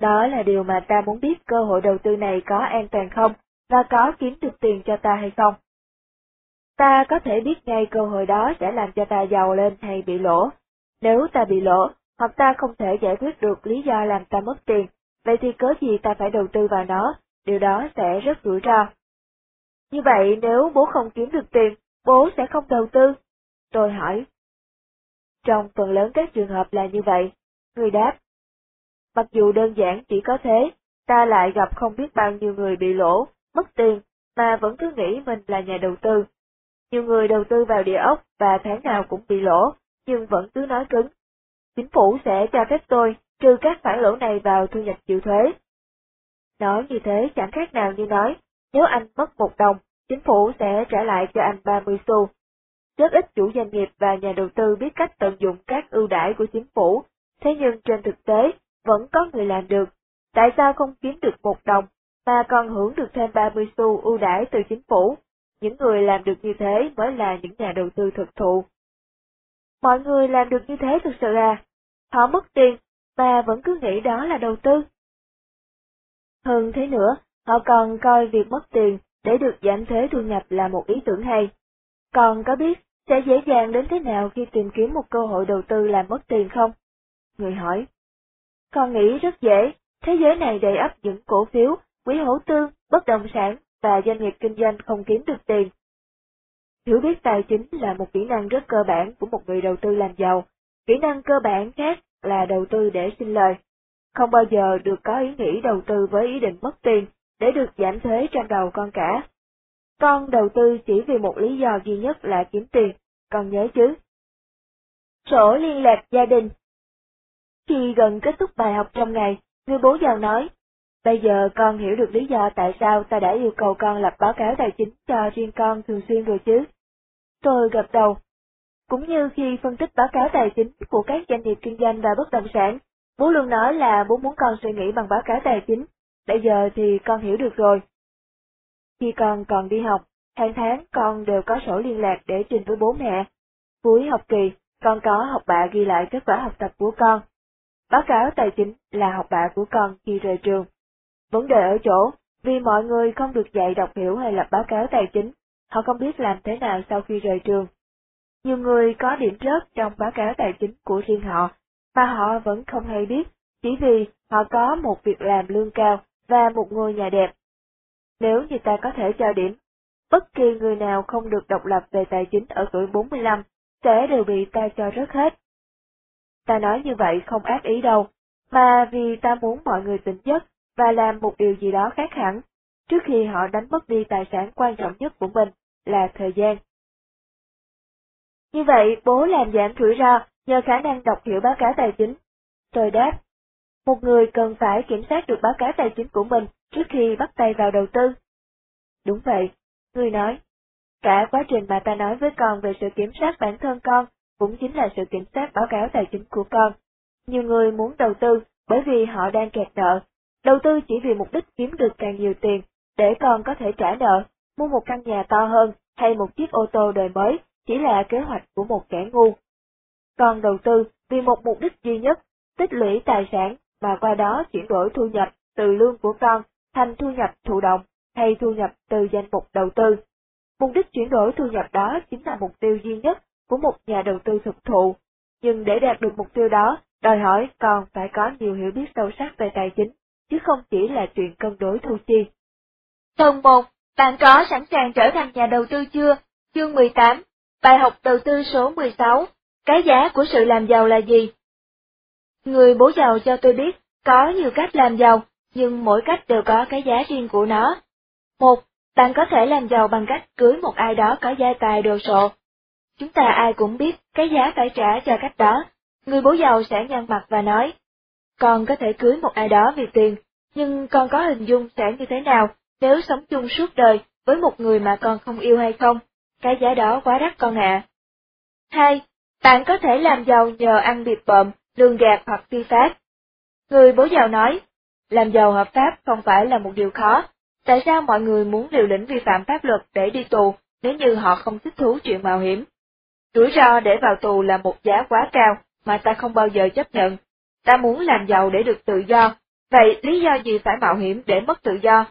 Đó là điều mà ta muốn biết cơ hội đầu tư này có an toàn không, và có kiếm được tiền cho ta hay không. Ta có thể biết ngay cơ hội đó sẽ làm cho ta giàu lên hay bị lỗ. Nếu ta bị lỗ, hoặc ta không thể giải quyết được lý do làm ta mất tiền, vậy thì cớ gì ta phải đầu tư vào nó, điều đó sẽ rất rủi ro. Như vậy nếu bố không kiếm được tiền, bố sẽ không đầu tư. Tôi hỏi. trong phần lớn các trường hợp là như vậy. Người đáp. Mặc dù đơn giản chỉ có thế, ta lại gặp không biết bao nhiêu người bị lỗ, mất tiền, mà vẫn cứ nghĩ mình là nhà đầu tư. Nhiều người đầu tư vào địa ốc và tháng nào cũng bị lỗ, nhưng vẫn cứ nói cứng. Chính phủ sẽ cho phép tôi trừ các khoản lỗ này vào thu nhập chịu thuế. Nói như thế chẳng khác nào như nói, nếu anh mất một đồng, chính phủ sẽ trả lại cho anh 30 xu. Rất ít chủ doanh nghiệp và nhà đầu tư biết cách tận dụng các ưu đãi của chính phủ, thế nhưng trên thực tế, vẫn có người làm được. Tại sao không kiếm được một đồng, mà còn hưởng được thêm 30 xu ưu đãi từ chính phủ? Những người làm được như thế mới là những nhà đầu tư thực thụ. Mọi người làm được như thế thực sự à? Họ mất tiền, mà vẫn cứ nghĩ đó là đầu tư. Hơn thế nữa, họ còn coi việc mất tiền để được giảm thuế thu nhập là một ý tưởng hay. Còn có biết sẽ dễ dàng đến thế nào khi tìm kiếm một cơ hội đầu tư làm mất tiền không? Người hỏi. Con nghĩ rất dễ, thế giới này đầy ắp những cổ phiếu, quỹ hỗ tương, bất động sản và doanh nghiệp kinh doanh không kiếm được tiền. Hiểu biết tài chính là một kỹ năng rất cơ bản của một người đầu tư làm giàu. Kỹ năng cơ bản khác là đầu tư để sinh lời. Không bao giờ được có ý nghĩ đầu tư với ý định mất tiền để được giảm thuế trong đầu con cả. Con đầu tư chỉ vì một lý do duy nhất là kiếm tiền, con nhớ chứ. Sổ liên lạc gia đình Khi gần kết thúc bài học trong ngày, người bố giàu nói, Bây giờ con hiểu được lý do tại sao ta đã yêu cầu con lập báo cáo tài chính cho riêng con thường xuyên rồi chứ. Tôi gật đầu. Cũng như khi phân tích báo cáo tài chính của các doanh nghiệp kinh doanh và bất động sản, bố luôn nói là bố muốn con suy nghĩ bằng báo cáo tài chính, bây giờ thì con hiểu được rồi. Khi con còn đi học, hàng tháng con đều có sổ liên lạc để trình với bố mẹ. Cuối học kỳ, con có học bạ ghi lại kết quả học tập của con. Báo cáo tài chính là học bạ của con khi rời trường. Vấn đề ở chỗ, vì mọi người không được dạy đọc hiểu hay lập báo cáo tài chính, họ không biết làm thế nào sau khi rời trường. Nhiều người có điểm rớt trong báo cáo tài chính của riêng họ, mà họ vẫn không hay biết, chỉ vì họ có một việc làm lương cao và một ngôi nhà đẹp. Nếu như ta có thể cho điểm, bất kỳ người nào không được độc lập về tài chính ở tuổi 45 sẽ đều bị ta cho rớt hết. Ta nói như vậy không ác ý đâu, mà vì ta muốn mọi người tỉnh giấc và làm một điều gì đó khác hẳn, trước khi họ đánh mất đi tài sản quan trọng nhất của mình, là thời gian. Như vậy, bố làm giảm rủi ro nhờ khả năng đọc hiểu báo cáo tài chính. Tôi đáp, một người cần phải kiểm soát được báo cáo tài chính của mình trước khi bắt tay vào đầu tư. Đúng vậy, người nói. Cả quá trình mà ta nói với con về sự kiểm soát bản thân con cũng chính là sự kiểm soát báo cáo tài chính của con. Nhiều người muốn đầu tư bởi vì họ đang kẹt nợ Đầu tư chỉ vì mục đích kiếm được càng nhiều tiền, để con có thể trả nợ, mua một căn nhà to hơn hay một chiếc ô tô đời mới chỉ là kế hoạch của một kẻ ngu. con đầu tư vì một mục đích duy nhất, tích lũy tài sản mà qua đó chuyển đổi thu nhập từ lương của con thành thu nhập thụ động hay thu nhập từ danh mục đầu tư. Mục đích chuyển đổi thu nhập đó chính là mục tiêu duy nhất của một nhà đầu tư thực thụ. Nhưng để đạt được mục tiêu đó, đòi hỏi còn phải có nhiều hiểu biết sâu sắc về tài chính chứ không chỉ là chuyện cân đối thu chi. Phần 1. Bạn có sẵn sàng trở thành nhà đầu tư chưa? Chương 18. Bài học đầu tư số 16. Cái giá của sự làm giàu là gì? Người bố giàu cho tôi biết, có nhiều cách làm giàu, nhưng mỗi cách đều có cái giá riêng của nó. Một, bạn có thể làm giàu bằng cách cưới một ai đó có gia tài đồ sộ. Chúng ta ai cũng biết cái giá phải trả cho cách đó. Người bố giàu sẽ nhăn mặt và nói, con có thể cưới một ai đó vì tiền, nhưng con có hình dung sẽ như thế nào nếu sống chung suốt đời với một người mà con không yêu hay không? Cái giá đó quá đắt con ạ. À. Hai, Bạn có thể làm giàu nhờ ăn biệt bợm, lường gạt hoặc phi pháp. Người bố giàu nói, làm giàu hợp pháp không phải là một điều khó. Tại sao mọi người muốn liều lĩnh vi phạm pháp luật để đi tù nếu như họ không thích thú chuyện mạo hiểm? Rủi ro để vào tù là một giá quá cao mà ta không bao giờ chấp nhận Ta muốn làm giàu để được tự do, vậy lý do gì phải mạo hiểm để mất tự do?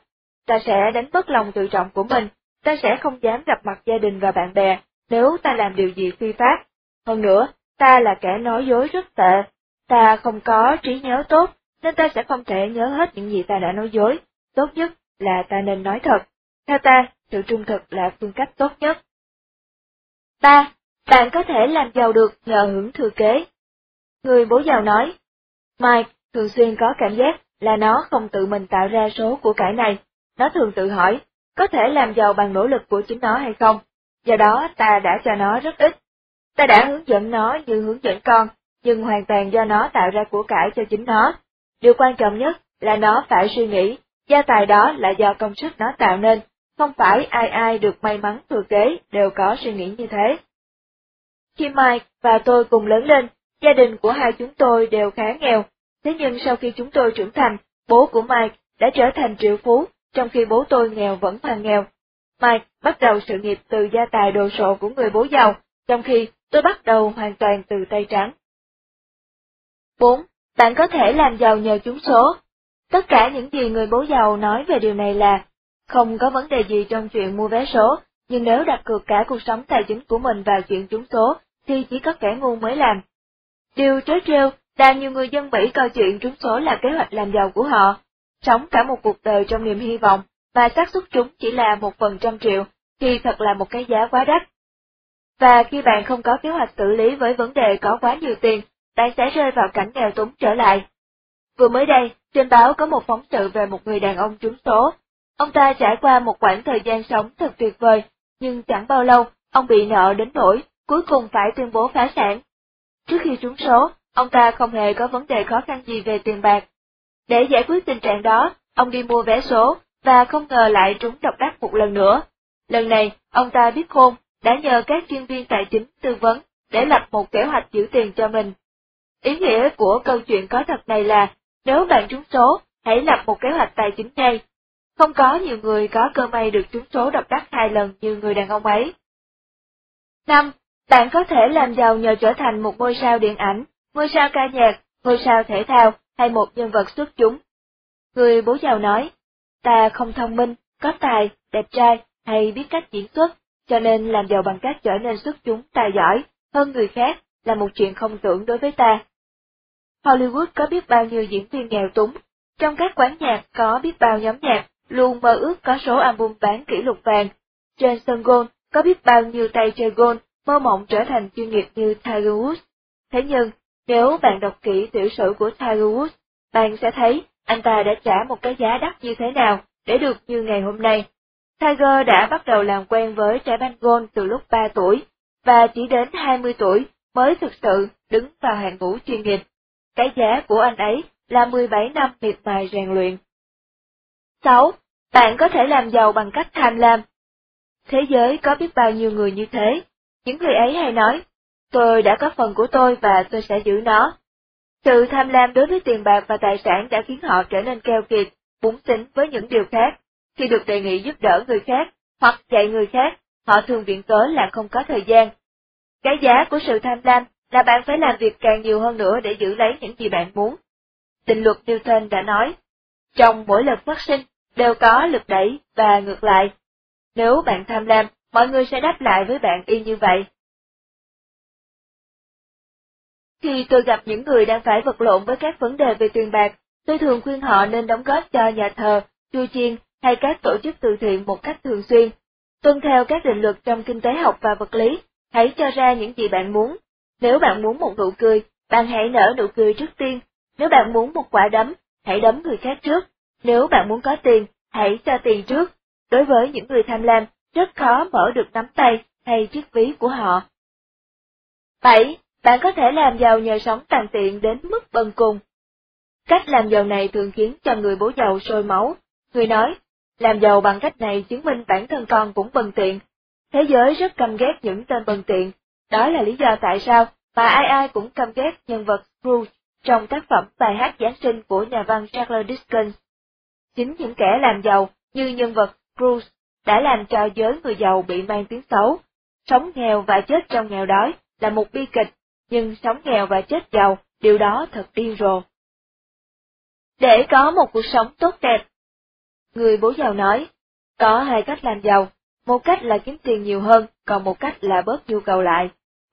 Ta sẽ đánh mất lòng tự trọng của mình, ta sẽ không dám gặp mặt gia đình và bạn bè nếu ta làm điều gì phi pháp. Hơn nữa, ta là kẻ nói dối rất tệ, ta không có trí nhớ tốt, nên ta sẽ không thể nhớ hết những gì ta đã nói dối. Tốt nhất là ta nên nói thật. Theo ta, sự trung thực là phương cách tốt nhất. 3. bạn có thể làm giàu được nhờ hưởng thừa kế. Người bố giàu nói, Mike thường xuyên có cảm giác là nó không tự mình tạo ra số của cải này. Nó thường tự hỏi, có thể làm giàu bằng nỗ lực của chính nó hay không? Do đó ta đã cho nó rất ít. Ta đã hướng dẫn nó như hướng dẫn con, nhưng hoàn toàn do nó tạo ra của cải cho chính nó. Điều quan trọng nhất là nó phải suy nghĩ, gia tài đó là do công sức nó tạo nên, không phải ai ai được may mắn thừa kế đều có suy nghĩ như thế. Khi Mike và tôi cùng lớn lên, gia đình của hai chúng tôi đều khá nghèo, thế nhưng sau khi chúng tôi trưởng thành, bố của Mike đã trở thành triệu phú, trong khi bố tôi nghèo vẫn còn nghèo. Mike bắt đầu sự nghiệp từ gia tài đồ sộ của người bố giàu, trong khi tôi bắt đầu hoàn toàn từ tay trắng. 4. Bạn có thể làm giàu nhờ trúng số. Tất cả những gì người bố giàu nói về điều này là, không có vấn đề gì trong chuyện mua vé số, nhưng nếu đặt cược cả cuộc sống tài chính của mình vào chuyện trúng số, thì chỉ có kẻ ngu mới làm. Điều trớ trêu là nhiều người dân Mỹ coi chuyện trúng số là kế hoạch làm giàu của họ, sống cả một cuộc đời trong niềm hy vọng, và xác suất trúng chỉ là một phần trăm triệu, thì thật là một cái giá quá đắt. Và khi bạn không có kế hoạch xử lý với vấn đề có quá nhiều tiền, bạn sẽ rơi vào cảnh nghèo túng trở lại. Vừa mới đây, trên báo có một phóng sự về một người đàn ông trúng số. Ông ta trải qua một khoảng thời gian sống thật tuyệt vời, nhưng chẳng bao lâu, ông bị nợ đến nỗi, cuối cùng phải tuyên bố phá sản. Trước khi trúng số, ông ta không hề có vấn đề khó khăn gì về tiền bạc. Để giải quyết tình trạng đó, ông đi mua vé số, và không ngờ lại trúng độc đắc một lần nữa. Lần này, ông ta biết khôn, đã nhờ các chuyên viên tài chính tư vấn để lập một kế hoạch giữ tiền cho mình. Ý nghĩa của câu chuyện có thật này là, nếu bạn trúng số, hãy lập một kế hoạch tài chính ngay. Không có nhiều người có cơ may được trúng số độc đắc hai lần như người đàn ông ấy. 5. Bạn có thể làm giàu nhờ trở thành một ngôi sao điện ảnh, ngôi sao ca nhạc, ngôi sao thể thao hay một nhân vật xuất chúng. Người bố giàu nói, ta không thông minh, có tài, đẹp trai hay biết cách diễn xuất, cho nên làm giàu bằng cách trở nên xuất chúng tài giỏi hơn người khác là một chuyện không tưởng đối với ta. Hollywood có biết bao nhiêu diễn viên nghèo túng, trong các quán nhạc có biết bao nhóm nhạc luôn mơ ước có số album bán kỷ lục vàng. Trên sân golf có biết bao nhiêu tay chơi golf mơ mộng trở thành chuyên nghiệp như Tiger Woods. Thế nhưng, nếu bạn đọc kỹ tiểu sử của Tiger Woods, bạn sẽ thấy anh ta đã trả một cái giá đắt như thế nào để được như ngày hôm nay. Tiger đã bắt đầu làm quen với trái banh golf từ lúc 3 tuổi, và chỉ đến 20 tuổi mới thực sự đứng vào hàng ngũ chuyên nghiệp. Cái giá của anh ấy là 17 năm miệt mài rèn luyện. 6. Bạn có thể làm giàu bằng cách tham lam. Thế giới có biết bao nhiêu người như thế, những người ấy hay nói, tôi đã có phần của tôi và tôi sẽ giữ nó. Sự tham lam đối với tiền bạc và tài sản đã khiến họ trở nên keo kiệt, búng xính với những điều khác. Khi được đề nghị giúp đỡ người khác, hoặc dạy người khác, họ thường viện cớ là không có thời gian. Cái giá của sự tham lam là bạn phải làm việc càng nhiều hơn nữa để giữ lấy những gì bạn muốn. Định luật Newton đã nói, trong mỗi lần phát sinh, đều có lực đẩy và ngược lại. Nếu bạn tham lam, mọi người sẽ đáp lại với bạn y như vậy. Khi tôi gặp những người đang phải vật lộn với các vấn đề về tiền bạc, tôi thường khuyên họ nên đóng góp cho nhà thờ, chùa chiên hay các tổ chức từ thiện một cách thường xuyên. Tuân theo các định luật trong kinh tế học và vật lý, hãy cho ra những gì bạn muốn. Nếu bạn muốn một nụ cười, bạn hãy nở nụ cười trước tiên. Nếu bạn muốn một quả đấm, hãy đấm người khác trước. Nếu bạn muốn có tiền, hãy cho tiền trước. Đối với những người tham lam, rất khó mở được nắm tay hay chiếc ví của họ. 7. Bạn có thể làm giàu nhờ sống tàn tiện đến mức bần cùng. Cách làm giàu này thường khiến cho người bố giàu sôi máu. Người nói, làm giàu bằng cách này chứng minh bản thân con cũng bần tiện. Thế giới rất căm ghét những tên bần tiện. Đó là lý do tại sao mà ai ai cũng căm ghét nhân vật Scrooge trong tác phẩm bài hát Giáng sinh của nhà văn Charles Dickens. Chính những kẻ làm giàu như nhân vật Scrooge đã làm cho giới người giàu bị mang tiếng xấu. Sống nghèo và chết trong nghèo đói là một bi kịch, nhưng sống nghèo và chết giàu, điều đó thật điên rồ. Để có một cuộc sống tốt đẹp, người bố giàu nói, có hai cách làm giàu, một cách là kiếm tiền nhiều hơn, còn một cách là bớt nhu cầu lại.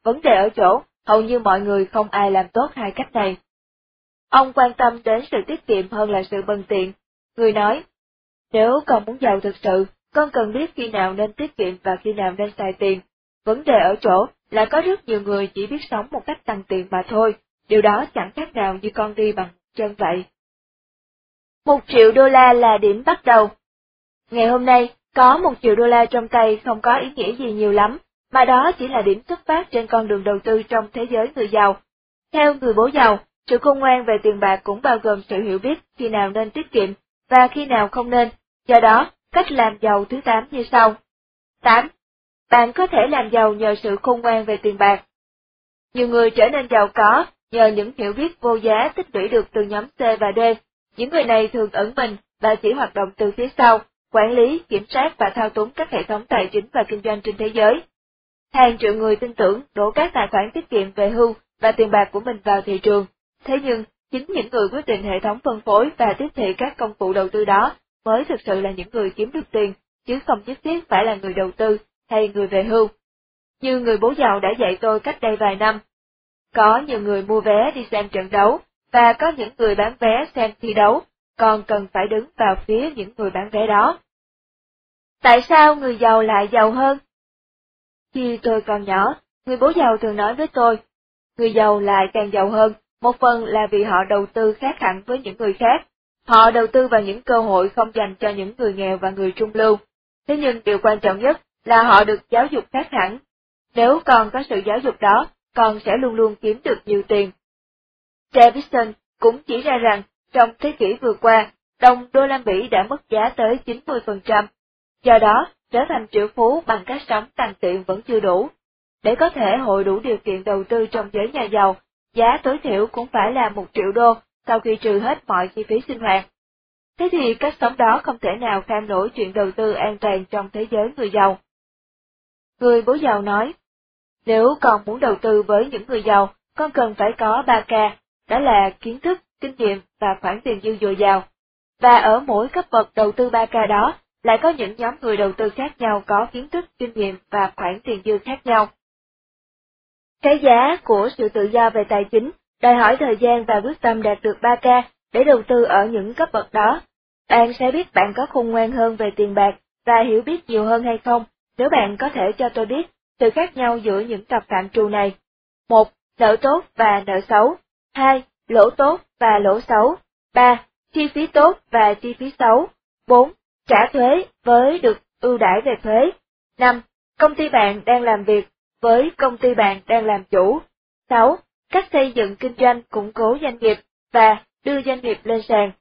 Vấn đề ở chỗ, hầu như mọi người không ai làm tốt hai cách này. Ông quan tâm đến sự tiết kiệm hơn là sự bần tiện. Người nói, nếu con muốn giàu thực sự, con cần biết khi nào nên tiết kiệm và khi nào nên xài tiền. Vấn đề ở chỗ là có rất nhiều người chỉ biết sống một cách tăng tiền mà thôi, điều đó chẳng khác nào như con đi bằng chân vậy. Một triệu đô la là điểm bắt đầu. Ngày hôm nay, có một triệu đô la trong tay không có ý nghĩa gì nhiều lắm, mà đó chỉ là điểm xuất phát trên con đường đầu tư trong thế giới người giàu. Theo người bố giàu, sự khôn ngoan về tiền bạc cũng bao gồm sự hiểu biết khi nào nên tiết kiệm và khi nào không nên, do đó, cách làm giàu thứ 8 như sau. 8. Bạn có thể làm giàu nhờ sự khôn ngoan về tiền bạc. Nhiều người trở nên giàu có nhờ những hiểu biết vô giá tích lũy được từ nhóm C và D. Những người này thường ẩn mình và chỉ hoạt động từ phía sau, quản lý, kiểm soát và thao túng các hệ thống tài chính và kinh doanh trên thế giới. Hàng triệu người tin tưởng đổ các tài khoản tiết kiệm về hưu và tiền bạc của mình vào thị trường. Thế nhưng, chính những người quyết định hệ thống phân phối và tiếp thị các công cụ đầu tư đó mới thực sự là những người kiếm được tiền, chứ không nhất thiết phải là người đầu tư hay người về hưu. Như người bố giàu đã dạy tôi cách đây vài năm. Có nhiều người mua vé đi xem trận đấu, và có những người bán vé xem thi đấu, còn cần phải đứng vào phía những người bán vé đó. Tại sao người giàu lại giàu hơn? Khi tôi còn nhỏ, người bố giàu thường nói với tôi, người giàu lại càng giàu hơn, một phần là vì họ đầu tư khác hẳn với những người khác. Họ đầu tư vào những cơ hội không dành cho những người nghèo và người trung lưu. Thế nhưng điều quan trọng nhất là họ được giáo dục khác hẳn. Nếu còn có sự giáo dục đó, con sẽ luôn luôn kiếm được nhiều tiền. Davidson cũng chỉ ra rằng, trong thế kỷ vừa qua, đồng đô la Mỹ đã mất giá tới 90%. Do đó, trở thành triệu phú bằng cách sống tăng tiện vẫn chưa đủ. Để có thể hội đủ điều kiện đầu tư trong giới nhà giàu, giá tối thiểu cũng phải là một triệu đô sau khi trừ hết mọi chi phí sinh hoạt. Thế thì cách sống đó không thể nào kham nổi chuyện đầu tư an toàn trong thế giới người giàu. Người bố giàu nói, nếu con muốn đầu tư với những người giàu, con cần phải có 3K, đó là kiến thức, kinh nghiệm và khoản tiền dư dồi dào. Và ở mỗi cấp bậc đầu tư 3K đó, lại có những nhóm người đầu tư khác nhau có kiến thức, kinh nghiệm và khoản tiền dư khác nhau. Cái giá của sự tự do về tài chính đòi hỏi thời gian và quyết tâm đạt được 3K để đầu tư ở những cấp bậc đó. Bạn sẽ biết bạn có khôn ngoan hơn về tiền bạc và hiểu biết nhiều hơn hay không nếu bạn có thể cho tôi biết sự khác nhau giữa những cặp phạm trù này. một Nợ tốt và nợ xấu. 2. Lỗ tốt và lỗ xấu. 3. Chi phí tốt và chi phí xấu. 4. Trả thuế với được ưu đãi về thuế. 5. Công ty bạn đang làm việc với công ty bạn đang làm chủ. 6. Cách xây dựng kinh doanh củng cố doanh nghiệp và đưa doanh nghiệp lên sàn.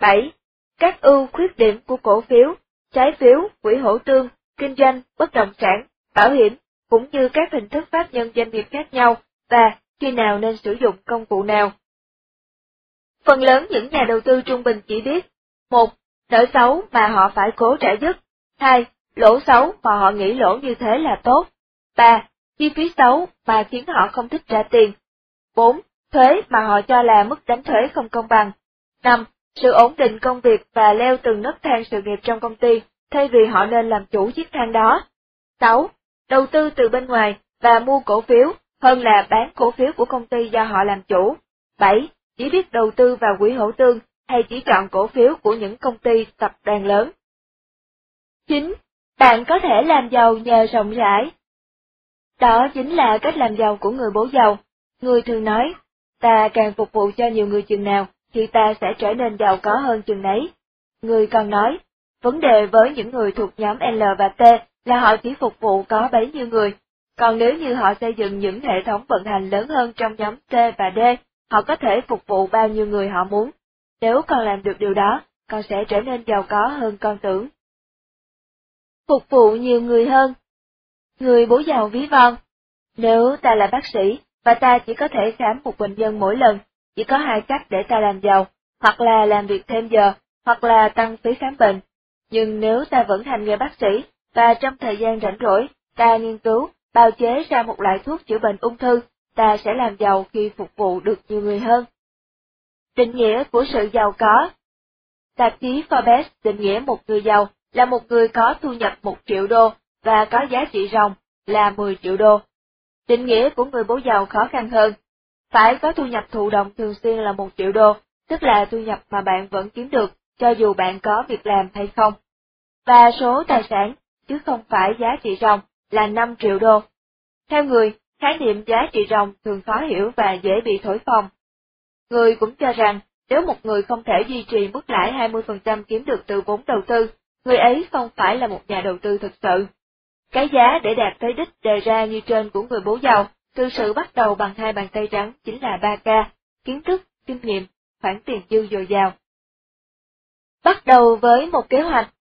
7. Các ưu khuyết điểm của cổ phiếu, trái phiếu, quỹ hỗ tương, kinh doanh, bất động sản, bảo hiểm, cũng như các hình thức pháp nhân doanh nghiệp khác nhau và khi nào nên sử dụng công cụ nào. Phần lớn những nhà đầu tư trung bình chỉ biết, một, nợ xấu mà họ phải cố trả dứt, hai, lỗ xấu mà họ nghĩ lỗ như thế là tốt, ba, chi phí xấu mà khiến họ không thích trả tiền, bốn, thuế mà họ cho là mức đánh thuế không công bằng, năm, sự ổn định công việc và leo từng nấc thang sự nghiệp trong công ty, thay vì họ nên làm chủ chiếc thang đó. 6. Đầu tư từ bên ngoài và mua cổ phiếu hơn là bán cổ phiếu của công ty do họ làm chủ. 7. Chỉ biết đầu tư vào quỹ hỗ tương hay chỉ chọn cổ phiếu của những công ty tập đoàn lớn. 9. Bạn có thể làm giàu nhờ rộng rãi. Đó chính là cách làm giàu của người bố giàu. Người thường nói, ta càng phục vụ cho nhiều người chừng nào, thì ta sẽ trở nên giàu có hơn chừng nấy. Người còn nói, vấn đề với những người thuộc nhóm L và T là họ chỉ phục vụ có bấy nhiêu người, còn nếu như họ xây dựng những hệ thống vận hành lớn hơn trong nhóm C và D, họ có thể phục vụ bao nhiêu người họ muốn. Nếu con làm được điều đó, con sẽ trở nên giàu có hơn con tưởng. Phục vụ nhiều người hơn Người bố giàu ví von Nếu ta là bác sĩ, và ta chỉ có thể khám một bệnh nhân mỗi lần, chỉ có hai cách để ta làm giàu, hoặc là làm việc thêm giờ, hoặc là tăng phí khám bệnh. Nhưng nếu ta vẫn thành nghề bác sĩ, và trong thời gian rảnh rỗi, ta nghiên cứu, bào chế ra một loại thuốc chữa bệnh ung thư, ta sẽ làm giàu khi phục vụ được nhiều người hơn. Định nghĩa của sự giàu có Tạp chí Forbes định nghĩa một người giàu là một người có thu nhập một triệu đô và có giá trị ròng là 10 triệu đô. Định nghĩa của người bố giàu khó khăn hơn. Phải có thu nhập thụ động thường xuyên là một triệu đô, tức là thu nhập mà bạn vẫn kiếm được, cho dù bạn có việc làm hay không. Và số tài sản, chứ không phải giá trị ròng, là 5 triệu đô. Theo người, khái niệm giá trị ròng thường khó hiểu và dễ bị thổi phồng. Người cũng cho rằng, nếu một người không thể duy trì mức lãi 20% kiếm được từ vốn đầu tư, người ấy không phải là một nhà đầu tư thực sự. Cái giá để đạt tới đích đề ra như trên của người bố giàu, từ sự bắt đầu bằng hai bàn tay trắng chính là 3K, kiến thức, kinh nghiệm, khoản tiền dư dồi dào. Bắt đầu với một kế hoạch.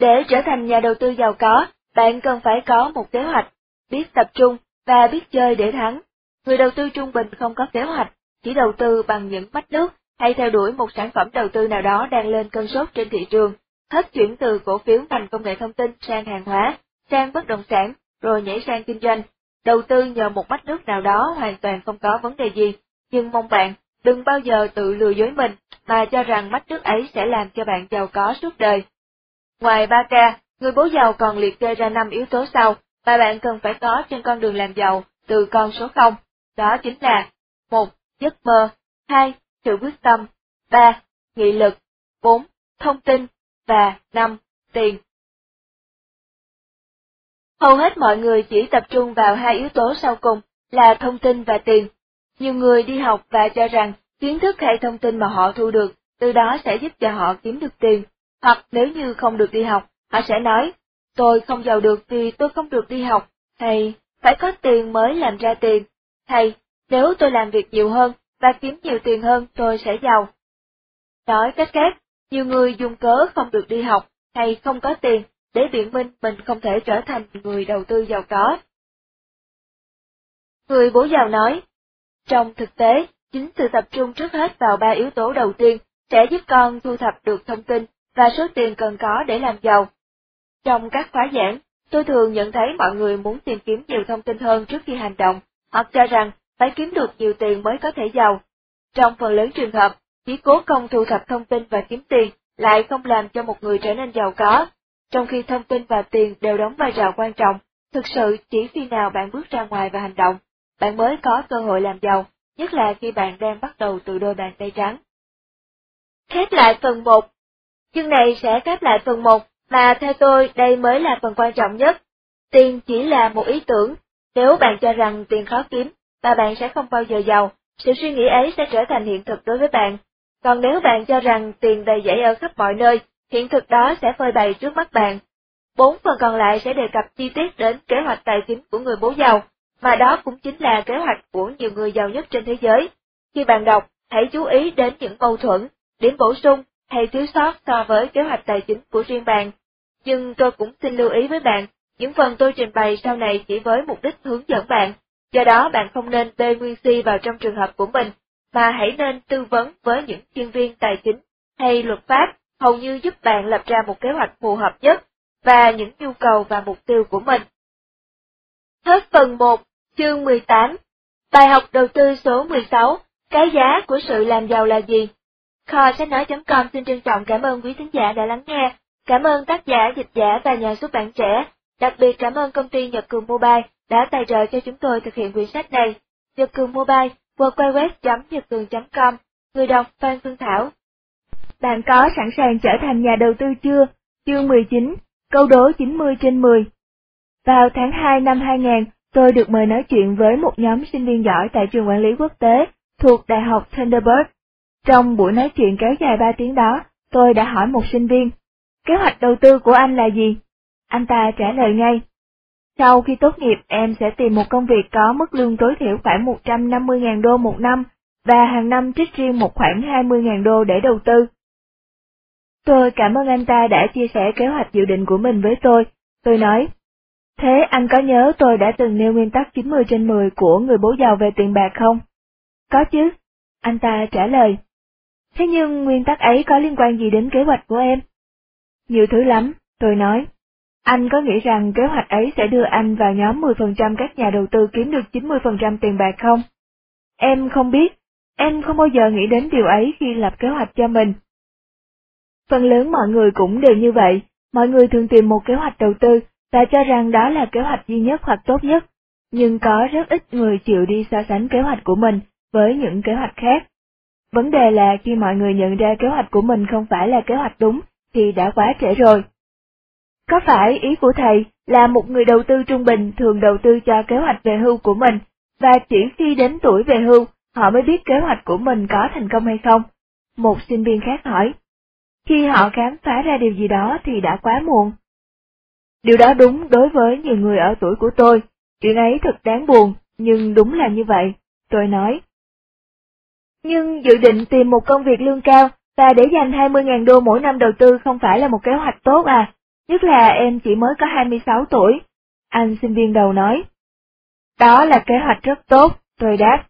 Để trở thành nhà đầu tư giàu có, bạn cần phải có một kế hoạch, biết tập trung và biết chơi để thắng. Người đầu tư trung bình không có kế hoạch, chỉ đầu tư bằng những mách nước hay theo đuổi một sản phẩm đầu tư nào đó đang lên cơn sốt trên thị trường, hết chuyển từ cổ phiếu thành công nghệ thông tin sang hàng hóa, sang bất động sản, rồi nhảy sang kinh doanh. Đầu tư nhờ một mách nước nào đó hoàn toàn không có vấn đề gì, nhưng mong bạn đừng bao giờ tự lừa dối mình mà cho rằng mách nước ấy sẽ làm cho bạn giàu có suốt đời. Ngoài 3K, người bố giàu còn liệt kê ra 5 yếu tố sau mà bạn cần phải có trên con đường làm giàu từ con số 0, đó chính là 1. Giấc mơ 2. Sự quyết tâm 3. Nghị lực 4. Thông tin và 5. Tiền Hầu hết mọi người chỉ tập trung vào hai yếu tố sau cùng là thông tin và tiền. Nhiều người đi học và cho rằng kiến thức hay thông tin mà họ thu được, từ đó sẽ giúp cho họ kiếm được tiền. Hoặc nếu như không được đi học, họ sẽ nói, tôi không giàu được vì tôi không được đi học, hay phải có tiền mới làm ra tiền, hay nếu tôi làm việc nhiều hơn và kiếm nhiều tiền hơn tôi sẽ giàu. Nói cách khác, nhiều người dùng cớ không được đi học hay không có tiền để biện minh mình không thể trở thành người đầu tư giàu có. Người bố giàu nói, trong thực tế, chính sự tập trung trước hết vào ba yếu tố đầu tiên sẽ giúp con thu thập được thông tin và số tiền cần có để làm giàu. Trong các khóa giảng, tôi thường nhận thấy mọi người muốn tìm kiếm nhiều thông tin hơn trước khi hành động, hoặc cho rằng phải kiếm được nhiều tiền mới có thể giàu. Trong phần lớn trường hợp, chỉ cố công thu thập thông tin và kiếm tiền lại không làm cho một người trở nên giàu có, trong khi thông tin và tiền đều đóng vai trò quan trọng, thực sự chỉ khi nào bạn bước ra ngoài và hành động, bạn mới có cơ hội làm giàu, nhất là khi bạn đang bắt đầu từ đôi bàn tay trắng. Khép lại phần 1 Chương này sẽ khép lại phần 1, mà theo tôi đây mới là phần quan trọng nhất. Tiền chỉ là một ý tưởng, nếu bạn cho rằng tiền khó kiếm, và bạn sẽ không bao giờ giàu, sự suy nghĩ ấy sẽ trở thành hiện thực đối với bạn. Còn nếu bạn cho rằng tiền đầy dẫy ở khắp mọi nơi, hiện thực đó sẽ phơi bày trước mắt bạn. Bốn phần còn lại sẽ đề cập chi tiết đến kế hoạch tài chính của người bố giàu, mà đó cũng chính là kế hoạch của nhiều người giàu nhất trên thế giới. Khi bạn đọc, hãy chú ý đến những mâu thuẫn, điểm bổ sung hay thiếu sót so với kế hoạch tài chính của riêng bạn. Nhưng tôi cũng xin lưu ý với bạn, những phần tôi trình bày sau này chỉ với mục đích hướng dẫn bạn, do đó bạn không nên bê nguyên si vào trong trường hợp của mình, mà hãy nên tư vấn với những chuyên viên tài chính hay luật pháp hầu như giúp bạn lập ra một kế hoạch phù hợp nhất và những nhu cầu và mục tiêu của mình. Hết phần 1, chương 18 Bài học đầu tư số 16 Cái giá của sự làm giàu là gì? Kho sách nói.com xin trân trọng cảm ơn quý thính giả đã lắng nghe. Cảm ơn tác giả, dịch giả và nhà xuất bản trẻ. Đặc biệt cảm ơn công ty Nhật Cường Mobile đã tài trợ cho chúng tôi thực hiện quyển sách này. Nhật Cường Mobile, www.nhậtcường.com, người đọc Phan Phương Thảo. Bạn có sẵn sàng trở thành nhà đầu tư chưa? Chương 19, câu đố 90 trên 10. Vào tháng 2 năm 2000, tôi được mời nói chuyện với một nhóm sinh viên giỏi tại trường quản lý quốc tế thuộc Đại học Thunderbird. Trong buổi nói chuyện kéo dài 3 tiếng đó, tôi đã hỏi một sinh viên, kế hoạch đầu tư của anh là gì? Anh ta trả lời ngay, sau khi tốt nghiệp em sẽ tìm một công việc có mức lương tối thiểu khoảng 150.000 đô một năm, và hàng năm trích riêng một khoản 20.000 đô để đầu tư. Tôi cảm ơn anh ta đã chia sẻ kế hoạch dự định của mình với tôi. Tôi nói, thế anh có nhớ tôi đã từng nêu nguyên tắc 90 trên 10 của người bố giàu về tiền bạc không? Có chứ, anh ta trả lời. Thế nhưng nguyên tắc ấy có liên quan gì đến kế hoạch của em? Nhiều thứ lắm, tôi nói. Anh có nghĩ rằng kế hoạch ấy sẽ đưa anh vào nhóm 10% các nhà đầu tư kiếm được 90% tiền bạc không? Em không biết, em không bao giờ nghĩ đến điều ấy khi lập kế hoạch cho mình. Phần lớn mọi người cũng đều như vậy, mọi người thường tìm một kế hoạch đầu tư và cho rằng đó là kế hoạch duy nhất hoặc tốt nhất, nhưng có rất ít người chịu đi so sánh kế hoạch của mình với những kế hoạch khác. Vấn đề là khi mọi người nhận ra kế hoạch của mình không phải là kế hoạch đúng thì đã quá trễ rồi. Có phải ý của thầy là một người đầu tư trung bình thường đầu tư cho kế hoạch về hưu của mình, và chỉ khi đến tuổi về hưu, họ mới biết kế hoạch của mình có thành công hay không? Một sinh viên khác hỏi. Khi họ khám phá ra điều gì đó thì đã quá muộn. Điều đó đúng đối với nhiều người ở tuổi của tôi, chuyện ấy thật đáng buồn, nhưng đúng là như vậy, tôi nói. Nhưng dự định tìm một công việc lương cao và để dành 20.000 đô mỗi năm đầu tư không phải là một kế hoạch tốt à, nhất là em chỉ mới có 26 tuổi. Anh sinh viên đầu nói. Đó là kế hoạch rất tốt, tôi đáp.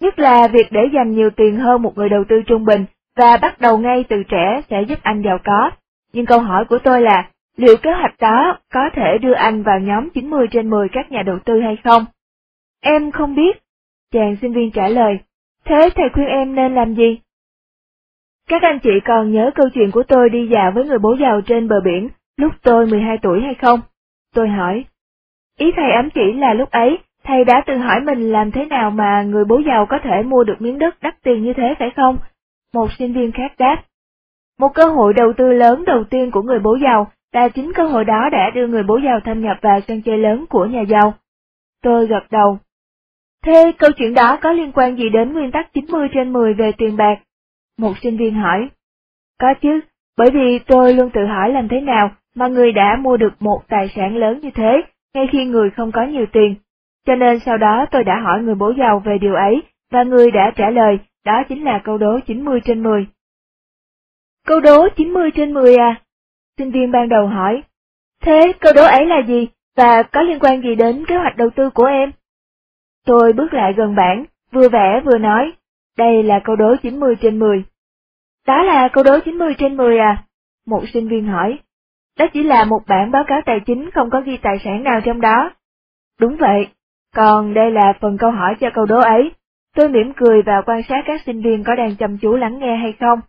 Nhất là việc để dành nhiều tiền hơn một người đầu tư trung bình và bắt đầu ngay từ trẻ sẽ giúp anh giàu có. Nhưng câu hỏi của tôi là, liệu kế hoạch đó có thể đưa anh vào nhóm 90 trên 10 các nhà đầu tư hay không? Em không biết. Chàng sinh viên trả lời, thế thầy khuyên em nên làm gì? Các anh chị còn nhớ câu chuyện của tôi đi dạo với người bố giàu trên bờ biển lúc tôi 12 tuổi hay không? Tôi hỏi. Ý thầy ám chỉ là lúc ấy, thầy đã tự hỏi mình làm thế nào mà người bố giàu có thể mua được miếng đất đắt tiền như thế phải không? Một sinh viên khác đáp. Một cơ hội đầu tư lớn đầu tiên của người bố giàu là chính cơ hội đó đã đưa người bố giàu thâm nhập vào sân chơi lớn của nhà giàu. Tôi gật đầu. Thế câu chuyện đó có liên quan gì đến nguyên tắc 90 trên 10 về tiền bạc? Một sinh viên hỏi. Có chứ, bởi vì tôi luôn tự hỏi làm thế nào mà người đã mua được một tài sản lớn như thế, ngay khi người không có nhiều tiền. Cho nên sau đó tôi đã hỏi người bố giàu về điều ấy, và người đã trả lời, đó chính là câu đố 90 trên 10. Câu đố 90 trên 10 à? Sinh viên ban đầu hỏi. Thế câu đố ấy là gì, và có liên quan gì đến kế hoạch đầu tư của em? Tôi bước lại gần bảng, vừa vẽ vừa nói, đây là câu đố 90 trên 10. Đó là câu đố 90 trên 10 à? Một sinh viên hỏi. Đó chỉ là một bản báo cáo tài chính không có ghi tài sản nào trong đó. Đúng vậy, còn đây là phần câu hỏi cho câu đố ấy. Tôi mỉm cười và quan sát các sinh viên có đang chăm chú lắng nghe hay không.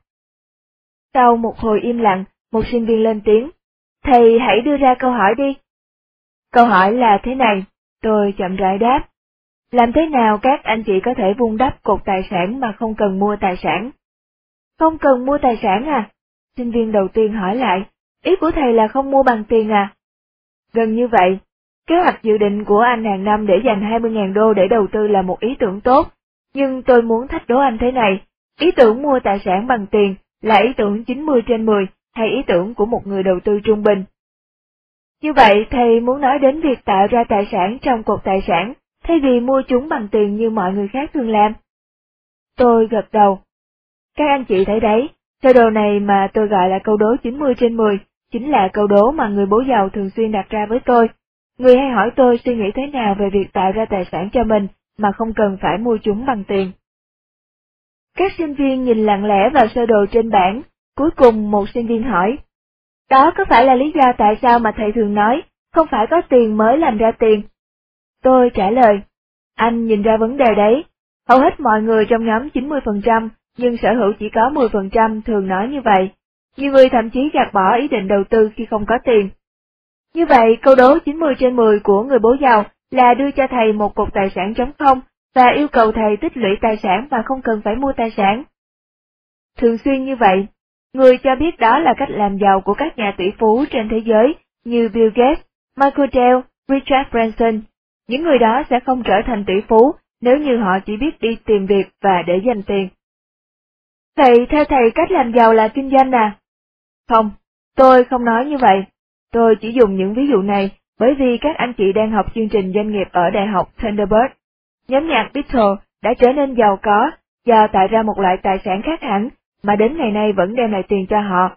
Sau một hồi im lặng, một sinh viên lên tiếng. Thầy hãy đưa ra câu hỏi đi. Câu hỏi là thế này, tôi chậm rãi đáp. Làm thế nào các anh chị có thể vun đắp cột tài sản mà không cần mua tài sản? Không cần mua tài sản à? Sinh viên đầu tiên hỏi lại, ý của thầy là không mua bằng tiền à? Gần như vậy, kế hoạch dự định của anh hàng năm để dành 20.000 đô để đầu tư là một ý tưởng tốt, nhưng tôi muốn thách đố anh thế này, ý tưởng mua tài sản bằng tiền là ý tưởng 90 trên 10 hay ý tưởng của một người đầu tư trung bình. Như vậy thầy muốn nói đến việc tạo ra tài sản trong cột tài sản, thay vì mua chúng bằng tiền như mọi người khác thường làm. Tôi gật đầu. Các anh chị thấy đấy, sơ đồ này mà tôi gọi là câu đố 90 trên 10, chính là câu đố mà người bố giàu thường xuyên đặt ra với tôi. Người hay hỏi tôi suy nghĩ thế nào về việc tạo ra tài sản cho mình mà không cần phải mua chúng bằng tiền. Các sinh viên nhìn lặng lẽ vào sơ đồ trên bảng, cuối cùng một sinh viên hỏi. Đó có phải là lý do tại sao mà thầy thường nói, không phải có tiền mới làm ra tiền, Tôi trả lời, anh nhìn ra vấn đề đấy, hầu hết mọi người trong nhóm 90%, nhưng sở hữu chỉ có 10% thường nói như vậy. Nhiều người thậm chí gạt bỏ ý định đầu tư khi không có tiền. Như vậy, câu đố 90 trên 10 của người bố giàu là đưa cho thầy một cục tài sản trống không và yêu cầu thầy tích lũy tài sản mà không cần phải mua tài sản. Thường xuyên như vậy, người cho biết đó là cách làm giàu của các nhà tỷ phú trên thế giới như Bill Gates, Michael Dell, Richard Branson, những người đó sẽ không trở thành tỷ phú nếu như họ chỉ biết đi tìm việc và để dành tiền. Vậy theo thầy cách làm giàu là kinh doanh à? Không, tôi không nói như vậy. Tôi chỉ dùng những ví dụ này bởi vì các anh chị đang học chương trình doanh nghiệp ở Đại học Thunderbird. Nhóm nhạc Beatles đã trở nên giàu có do tạo ra một loại tài sản khác hẳn mà đến ngày nay vẫn đem lại tiền cho họ.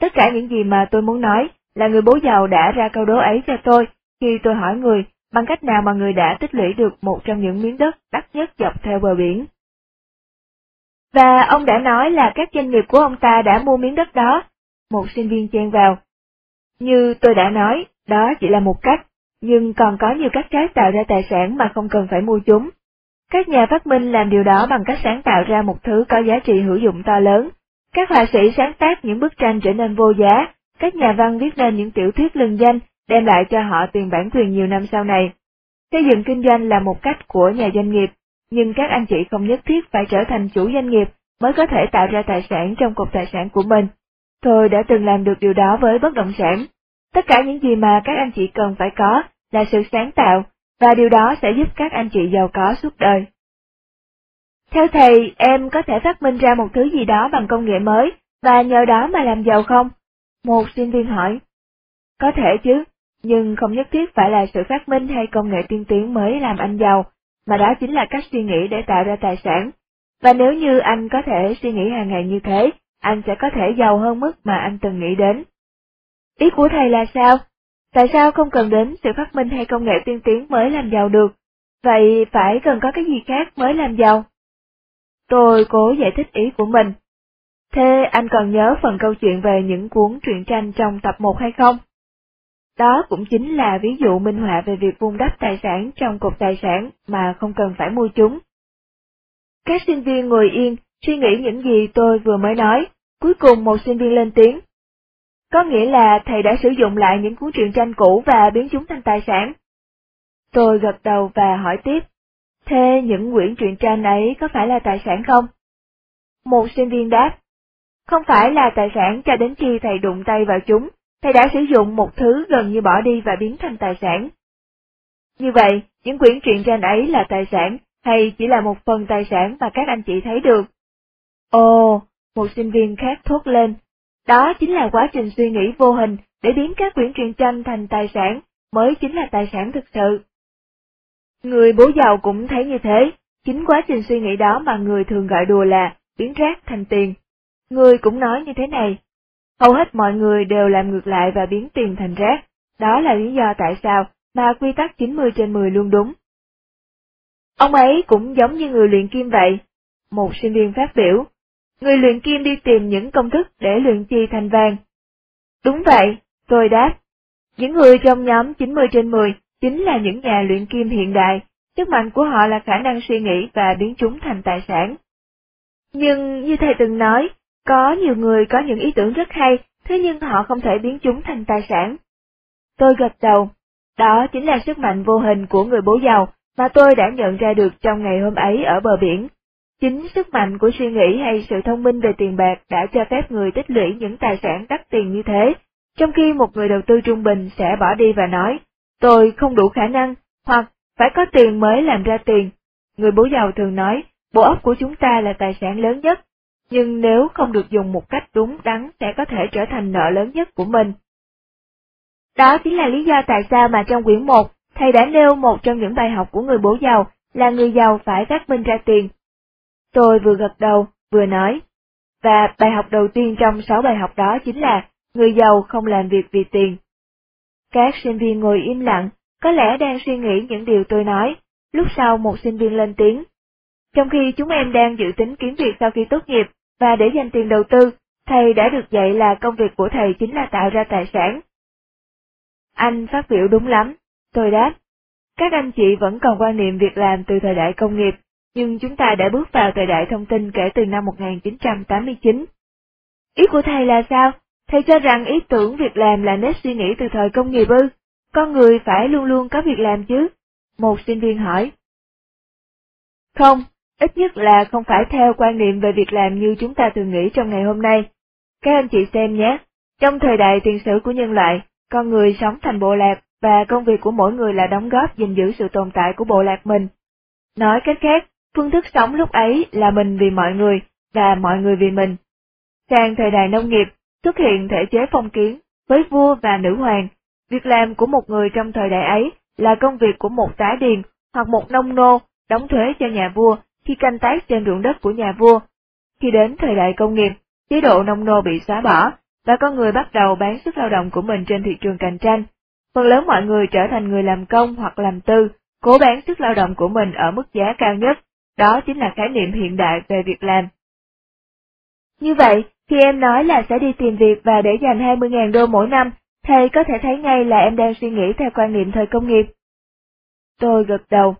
Tất cả những gì mà tôi muốn nói là người bố giàu đã ra câu đố ấy cho tôi khi tôi hỏi người bằng cách nào mà người đã tích lũy được một trong những miếng đất đắt nhất dọc theo bờ biển. Và ông đã nói là các doanh nghiệp của ông ta đã mua miếng đất đó, một sinh viên chen vào. Như tôi đã nói, đó chỉ là một cách, nhưng còn có nhiều cách khác tạo ra tài sản mà không cần phải mua chúng. Các nhà phát minh làm điều đó bằng cách sáng tạo ra một thứ có giá trị hữu dụng to lớn. Các họa sĩ sáng tác những bức tranh trở nên vô giá, các nhà văn viết nên những tiểu thuyết lừng danh đem lại cho họ tiền bản quyền nhiều năm sau này. Xây dựng kinh doanh là một cách của nhà doanh nghiệp, nhưng các anh chị không nhất thiết phải trở thành chủ doanh nghiệp mới có thể tạo ra tài sản trong cục tài sản của mình. Tôi đã từng làm được điều đó với bất động sản. Tất cả những gì mà các anh chị cần phải có là sự sáng tạo, và điều đó sẽ giúp các anh chị giàu có suốt đời. Theo thầy, em có thể phát minh ra một thứ gì đó bằng công nghệ mới, và nhờ đó mà làm giàu không? Một sinh viên hỏi. Có thể chứ, nhưng không nhất thiết phải là sự phát minh hay công nghệ tiên tiến mới làm anh giàu, mà đó chính là cách suy nghĩ để tạo ra tài sản. Và nếu như anh có thể suy nghĩ hàng ngày như thế, anh sẽ có thể giàu hơn mức mà anh từng nghĩ đến. Ý của thầy là sao? Tại sao không cần đến sự phát minh hay công nghệ tiên tiến mới làm giàu được? Vậy phải cần có cái gì khác mới làm giàu? Tôi cố giải thích ý của mình. Thế anh còn nhớ phần câu chuyện về những cuốn truyện tranh trong tập 1 hay không? Đó cũng chính là ví dụ minh họa về việc vun đắp tài sản trong cục tài sản mà không cần phải mua chúng. Các sinh viên ngồi yên, suy nghĩ những gì tôi vừa mới nói, cuối cùng một sinh viên lên tiếng. Có nghĩa là thầy đã sử dụng lại những cuốn truyện tranh cũ và biến chúng thành tài sản. Tôi gật đầu và hỏi tiếp, thế những quyển truyện tranh ấy có phải là tài sản không? Một sinh viên đáp, không phải là tài sản cho đến khi thầy đụng tay vào chúng, thầy đã sử dụng một thứ gần như bỏ đi và biến thành tài sản. Như vậy, những quyển truyện tranh ấy là tài sản, hay chỉ là một phần tài sản mà các anh chị thấy được? Ồ, một sinh viên khác thốt lên, đó chính là quá trình suy nghĩ vô hình để biến các quyển truyện tranh thành tài sản, mới chính là tài sản thực sự. Người bố giàu cũng thấy như thế, chính quá trình suy nghĩ đó mà người thường gọi đùa là biến rác thành tiền. Người cũng nói như thế này, hầu hết mọi người đều làm ngược lại và biến tiền thành rác, đó là lý do tại sao mà quy tắc 90 trên 10 luôn đúng. Ông ấy cũng giống như người luyện kim vậy. Một sinh viên phát biểu, người luyện kim đi tìm những công thức để luyện chi thành vàng. Đúng vậy, tôi đáp. Những người trong nhóm 90 trên 10 chính là những nhà luyện kim hiện đại, sức mạnh của họ là khả năng suy nghĩ và biến chúng thành tài sản. Nhưng như thầy từng nói, có nhiều người có những ý tưởng rất hay, thế nhưng họ không thể biến chúng thành tài sản. Tôi gật đầu, đó chính là sức mạnh vô hình của người bố giàu mà tôi đã nhận ra được trong ngày hôm ấy ở bờ biển. Chính sức mạnh của suy nghĩ hay sự thông minh về tiền bạc đã cho phép người tích lũy những tài sản đắt tiền như thế, trong khi một người đầu tư trung bình sẽ bỏ đi và nói, tôi không đủ khả năng, hoặc phải có tiền mới làm ra tiền. Người bố giàu thường nói, bộ óc của chúng ta là tài sản lớn nhất, nhưng nếu không được dùng một cách đúng đắn sẽ có thể trở thành nợ lớn nhất của mình. Đó chính là lý do tại sao mà trong quyển 1, thầy đã nêu một trong những bài học của người bố giàu là người giàu phải phát minh ra tiền. Tôi vừa gật đầu, vừa nói, và bài học đầu tiên trong sáu bài học đó chính là người giàu không làm việc vì tiền. Các sinh viên ngồi im lặng, có lẽ đang suy nghĩ những điều tôi nói, lúc sau một sinh viên lên tiếng. Trong khi chúng em đang dự tính kiếm việc sau khi tốt nghiệp, và để dành tiền đầu tư, thầy đã được dạy là công việc của thầy chính là tạo ra tài sản. Anh phát biểu đúng lắm, tôi đáp. Các anh chị vẫn còn quan niệm việc làm từ thời đại công nghiệp, nhưng chúng ta đã bước vào thời đại thông tin kể từ năm 1989. Ý của thầy là sao? Thầy cho rằng ý tưởng việc làm là nét suy nghĩ từ thời công nghiệp ư? Con người phải luôn luôn có việc làm chứ? Một sinh viên hỏi. Không, ít nhất là không phải theo quan niệm về việc làm như chúng ta thường nghĩ trong ngày hôm nay. Các anh chị xem nhé, trong thời đại tiền sử của nhân loại, con người sống thành bộ lạc và công việc của mỗi người là đóng góp gìn giữ sự tồn tại của bộ lạc mình. Nói cách khác, phương thức sống lúc ấy là mình vì mọi người và mọi người vì mình. Sang thời đại nông nghiệp, xuất hiện thể chế phong kiến với vua và nữ hoàng. Việc làm của một người trong thời đại ấy là công việc của một tá điền hoặc một nông nô đóng thuế cho nhà vua khi canh tác trên ruộng đất của nhà vua. Khi đến thời đại công nghiệp, chế độ nông nô bị xóa bỏ, và con người bắt đầu bán sức lao động của mình trên thị trường cạnh tranh. Phần lớn mọi người trở thành người làm công hoặc làm tư, cố bán sức lao động của mình ở mức giá cao nhất, đó chính là khái niệm hiện đại về việc làm. Như vậy, khi em nói là sẽ đi tìm việc và để dành 20.000 đô mỗi năm, thầy có thể thấy ngay là em đang suy nghĩ theo quan niệm thời công nghiệp. Tôi gật đầu.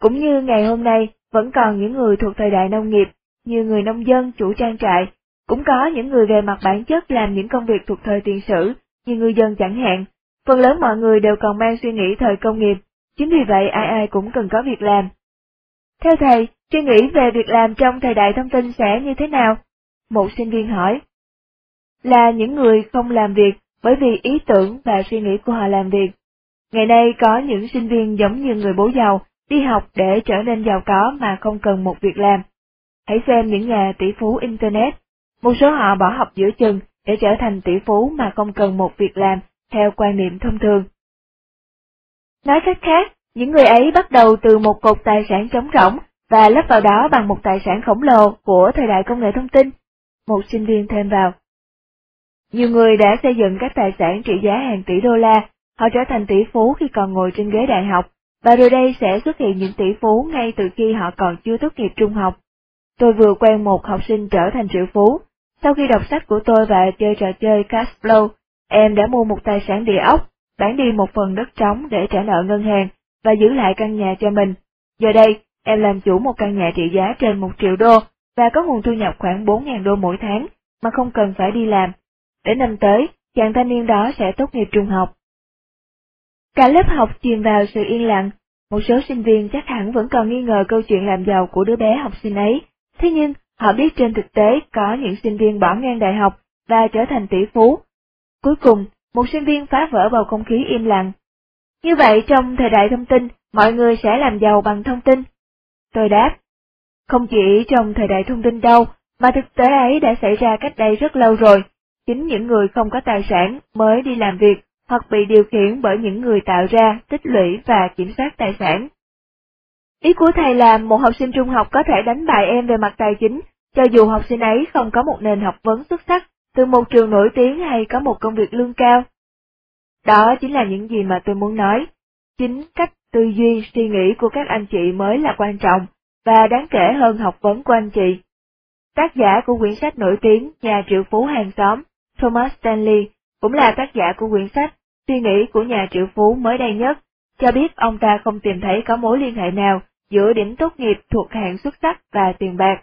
Cũng như ngày hôm nay, vẫn còn những người thuộc thời đại nông nghiệp, như người nông dân, chủ trang trại, cũng có những người về mặt bản chất làm những công việc thuộc thời tiền sử, như ngư dân chẳng hạn. Phần lớn mọi người đều còn mang suy nghĩ thời công nghiệp, chính vì vậy ai ai cũng cần có việc làm. Theo thầy, suy nghĩ về việc làm trong thời đại thông tin sẽ như thế nào? Một sinh viên hỏi. Là những người không làm việc, bởi vì ý tưởng và suy nghĩ của họ làm việc. Ngày nay có những sinh viên giống như người bố giàu, đi học để trở nên giàu có mà không cần một việc làm. Hãy xem những nhà tỷ phú Internet. Một số họ bỏ học giữa chừng để trở thành tỷ phú mà không cần một việc làm, theo quan niệm thông thường. Nói cách khác, những người ấy bắt đầu từ một cột tài sản trống rỗng và lấp vào đó bằng một tài sản khổng lồ của thời đại công nghệ thông tin. Một sinh viên thêm vào. Nhiều người đã xây dựng các tài sản trị giá hàng tỷ đô la, họ trở thành tỷ phú khi còn ngồi trên ghế đại học, và rồi đây sẽ xuất hiện những tỷ phú ngay từ khi họ còn chưa tốt nghiệp trung học. Tôi vừa quen một học sinh trở thành triệu phú. Sau khi đọc sách của tôi và chơi trò chơi Cashflow, em đã mua một tài sản địa ốc, bán đi một phần đất trống để trả nợ ngân hàng và giữ lại căn nhà cho mình. Giờ đây, em làm chủ một căn nhà trị giá trên một triệu đô và có nguồn thu nhập khoảng 4.000 đô mỗi tháng mà không cần phải đi làm. Đến năm tới, chàng thanh niên đó sẽ tốt nghiệp trung học. Cả lớp học chìm vào sự yên lặng, một số sinh viên chắc hẳn vẫn còn nghi ngờ câu chuyện làm giàu của đứa bé học sinh ấy, thế nhưng họ biết trên thực tế có những sinh viên bỏ ngang đại học và trở thành tỷ phú. Cuối cùng, một sinh viên phá vỡ bầu không khí im lặng. Như vậy trong thời đại thông tin, mọi người sẽ làm giàu bằng thông tin. Tôi đáp, không chỉ trong thời đại thông tin đâu, mà thực tế ấy đã xảy ra cách đây rất lâu rồi. Chính những người không có tài sản mới đi làm việc hoặc bị điều khiển bởi những người tạo ra, tích lũy và kiểm soát tài sản. Ý của thầy là một học sinh trung học có thể đánh bại em về mặt tài chính, cho dù học sinh ấy không có một nền học vấn xuất sắc, từ một trường nổi tiếng hay có một công việc lương cao. Đó chính là những gì mà tôi muốn nói. Chính cách tư duy suy nghĩ của các anh chị mới là quan trọng, và đáng kể hơn học vấn của anh chị. Tác giả của quyển sách nổi tiếng Nhà triệu phú hàng xóm, Thomas Stanley, cũng là tác giả của quyển sách Suy nghĩ của nhà triệu phú mới đây nhất, cho biết ông ta không tìm thấy có mối liên hệ nào giữa điểm tốt nghiệp thuộc hạng xuất sắc và tiền bạc.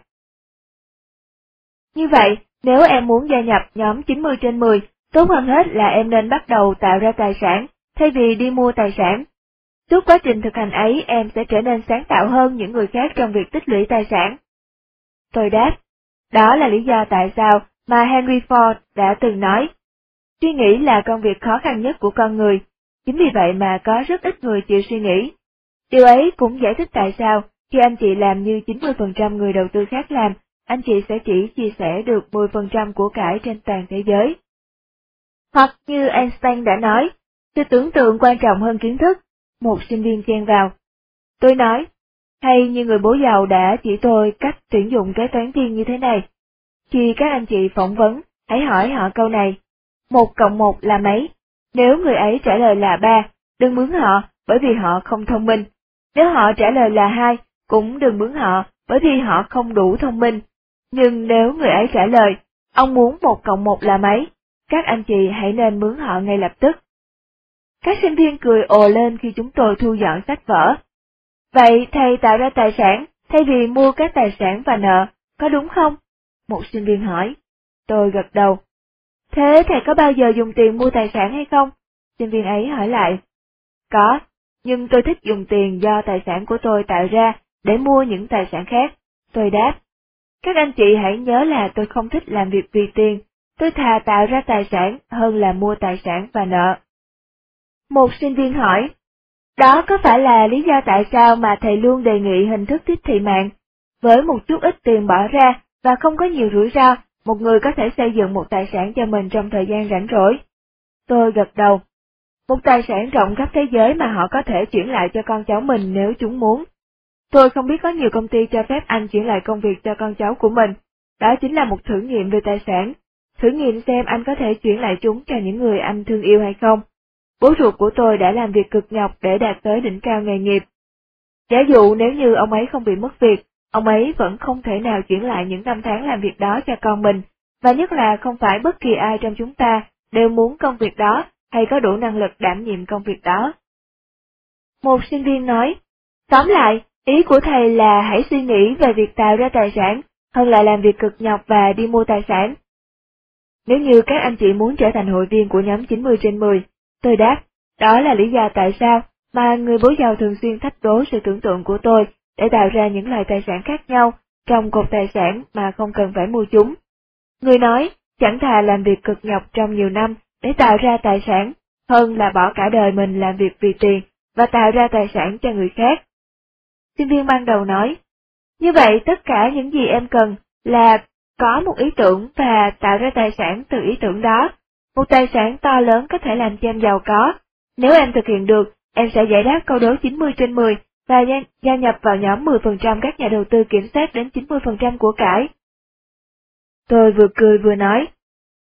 Như vậy, nếu em muốn gia nhập nhóm 90 trên 10, tốt hơn hết là em nên bắt đầu tạo ra tài sản, thay vì đi mua tài sản. Suốt quá trình thực hành ấy em sẽ trở nên sáng tạo hơn những người khác trong việc tích lũy tài sản. Tôi đáp, đó là lý do tại sao mà Henry Ford đã từng nói, suy nghĩ là công việc khó khăn nhất của con người, chính vì vậy mà có rất ít người chịu suy nghĩ. Điều ấy cũng giải thích tại sao, khi anh chị làm như 90% người đầu tư khác làm, anh chị sẽ chỉ chia sẻ được 10% của cải trên toàn thế giới. Hoặc như Einstein đã nói, sự tưởng tượng quan trọng hơn kiến thức, một sinh viên chen vào. Tôi nói, hay như người bố giàu đã chỉ tôi cách tuyển dụng kế toán viên như thế này. Khi các anh chị phỏng vấn, hãy hỏi họ câu này. Một cộng một là mấy? Nếu người ấy trả lời là ba, đừng mướn họ, bởi vì họ không thông minh. Nếu họ trả lời là hai, cũng đừng mướn họ, bởi vì họ không đủ thông minh. Nhưng nếu người ấy trả lời, ông muốn một cộng một là mấy, các anh chị hãy nên mướn họ ngay lập tức. Các sinh viên cười ồ lên khi chúng tôi thu dọn sách vở. Vậy thầy tạo ra tài sản, thay vì mua các tài sản và nợ, có đúng không? Một sinh viên hỏi. Tôi gật đầu. Thế thầy có bao giờ dùng tiền mua tài sản hay không? Sinh viên ấy hỏi lại. Có, nhưng tôi thích dùng tiền do tài sản của tôi tạo ra để mua những tài sản khác. Tôi đáp. Các anh chị hãy nhớ là tôi không thích làm việc vì tiền, tôi thà tạo ra tài sản hơn là mua tài sản và nợ. Một sinh viên hỏi, đó có phải là lý do tại sao mà thầy luôn đề nghị hình thức tiếp thị mạng? Với một chút ít tiền bỏ ra và không có nhiều rủi ro, một người có thể xây dựng một tài sản cho mình trong thời gian rảnh rỗi. Tôi gật đầu. Một tài sản rộng khắp thế giới mà họ có thể chuyển lại cho con cháu mình nếu chúng muốn. Tôi không biết có nhiều công ty cho phép anh chuyển lại công việc cho con cháu của mình. Đó chính là một thử nghiệm về tài sản. Thử nghiệm xem anh có thể chuyển lại chúng cho những người anh thương yêu hay không. Bố ruột của tôi đã làm việc cực nhọc để đạt tới đỉnh cao nghề nghiệp. Giả dụ nếu như ông ấy không bị mất việc, ông ấy vẫn không thể nào chuyển lại những năm tháng làm việc đó cho con mình, và nhất là không phải bất kỳ ai trong chúng ta đều muốn công việc đó hay có đủ năng lực đảm nhiệm công việc đó. Một sinh viên nói, tóm lại, ý của thầy là hãy suy nghĩ về việc tạo ra tài sản, hơn là làm việc cực nhọc và đi mua tài sản. Nếu như các anh chị muốn trở thành hội viên của nhóm 90 trên 10, tôi đáp, đó là lý do tại sao mà người bố giàu thường xuyên thách đố sự tưởng tượng của tôi để tạo ra những loại tài sản khác nhau trong cột tài sản mà không cần phải mua chúng. Người nói, chẳng thà làm việc cực nhọc trong nhiều năm để tạo ra tài sản, hơn là bỏ cả đời mình làm việc vì tiền và tạo ra tài sản cho người khác. Sinh viên ban đầu nói, như vậy tất cả những gì em cần là có một ý tưởng và tạo ra tài sản từ ý tưởng đó. Một tài sản to lớn có thể làm cho em giàu có. Nếu em thực hiện được, em sẽ giải đáp câu đố 90 trên 10 và gia nhập vào nhóm 10% các nhà đầu tư kiểm soát đến 90% của cải. Tôi vừa cười vừa nói,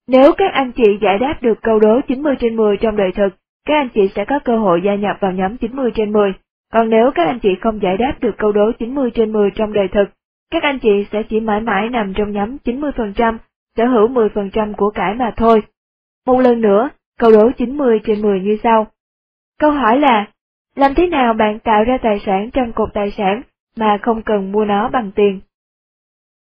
nếu các anh chị giải đáp được câu đố 90 trên 10 trong đời thực, các anh chị sẽ có cơ hội gia nhập vào nhóm 90 trên 10. Còn nếu các anh chị không giải đáp được câu đố 90 trên 10 trong đời thực, các anh chị sẽ chỉ mãi mãi nằm trong nhóm 90%, sở hữu 10% của cải mà thôi. Một lần nữa, câu đố 90 trên 10 như sau. Câu hỏi là, làm thế nào bạn tạo ra tài sản trong cột tài sản mà không cần mua nó bằng tiền?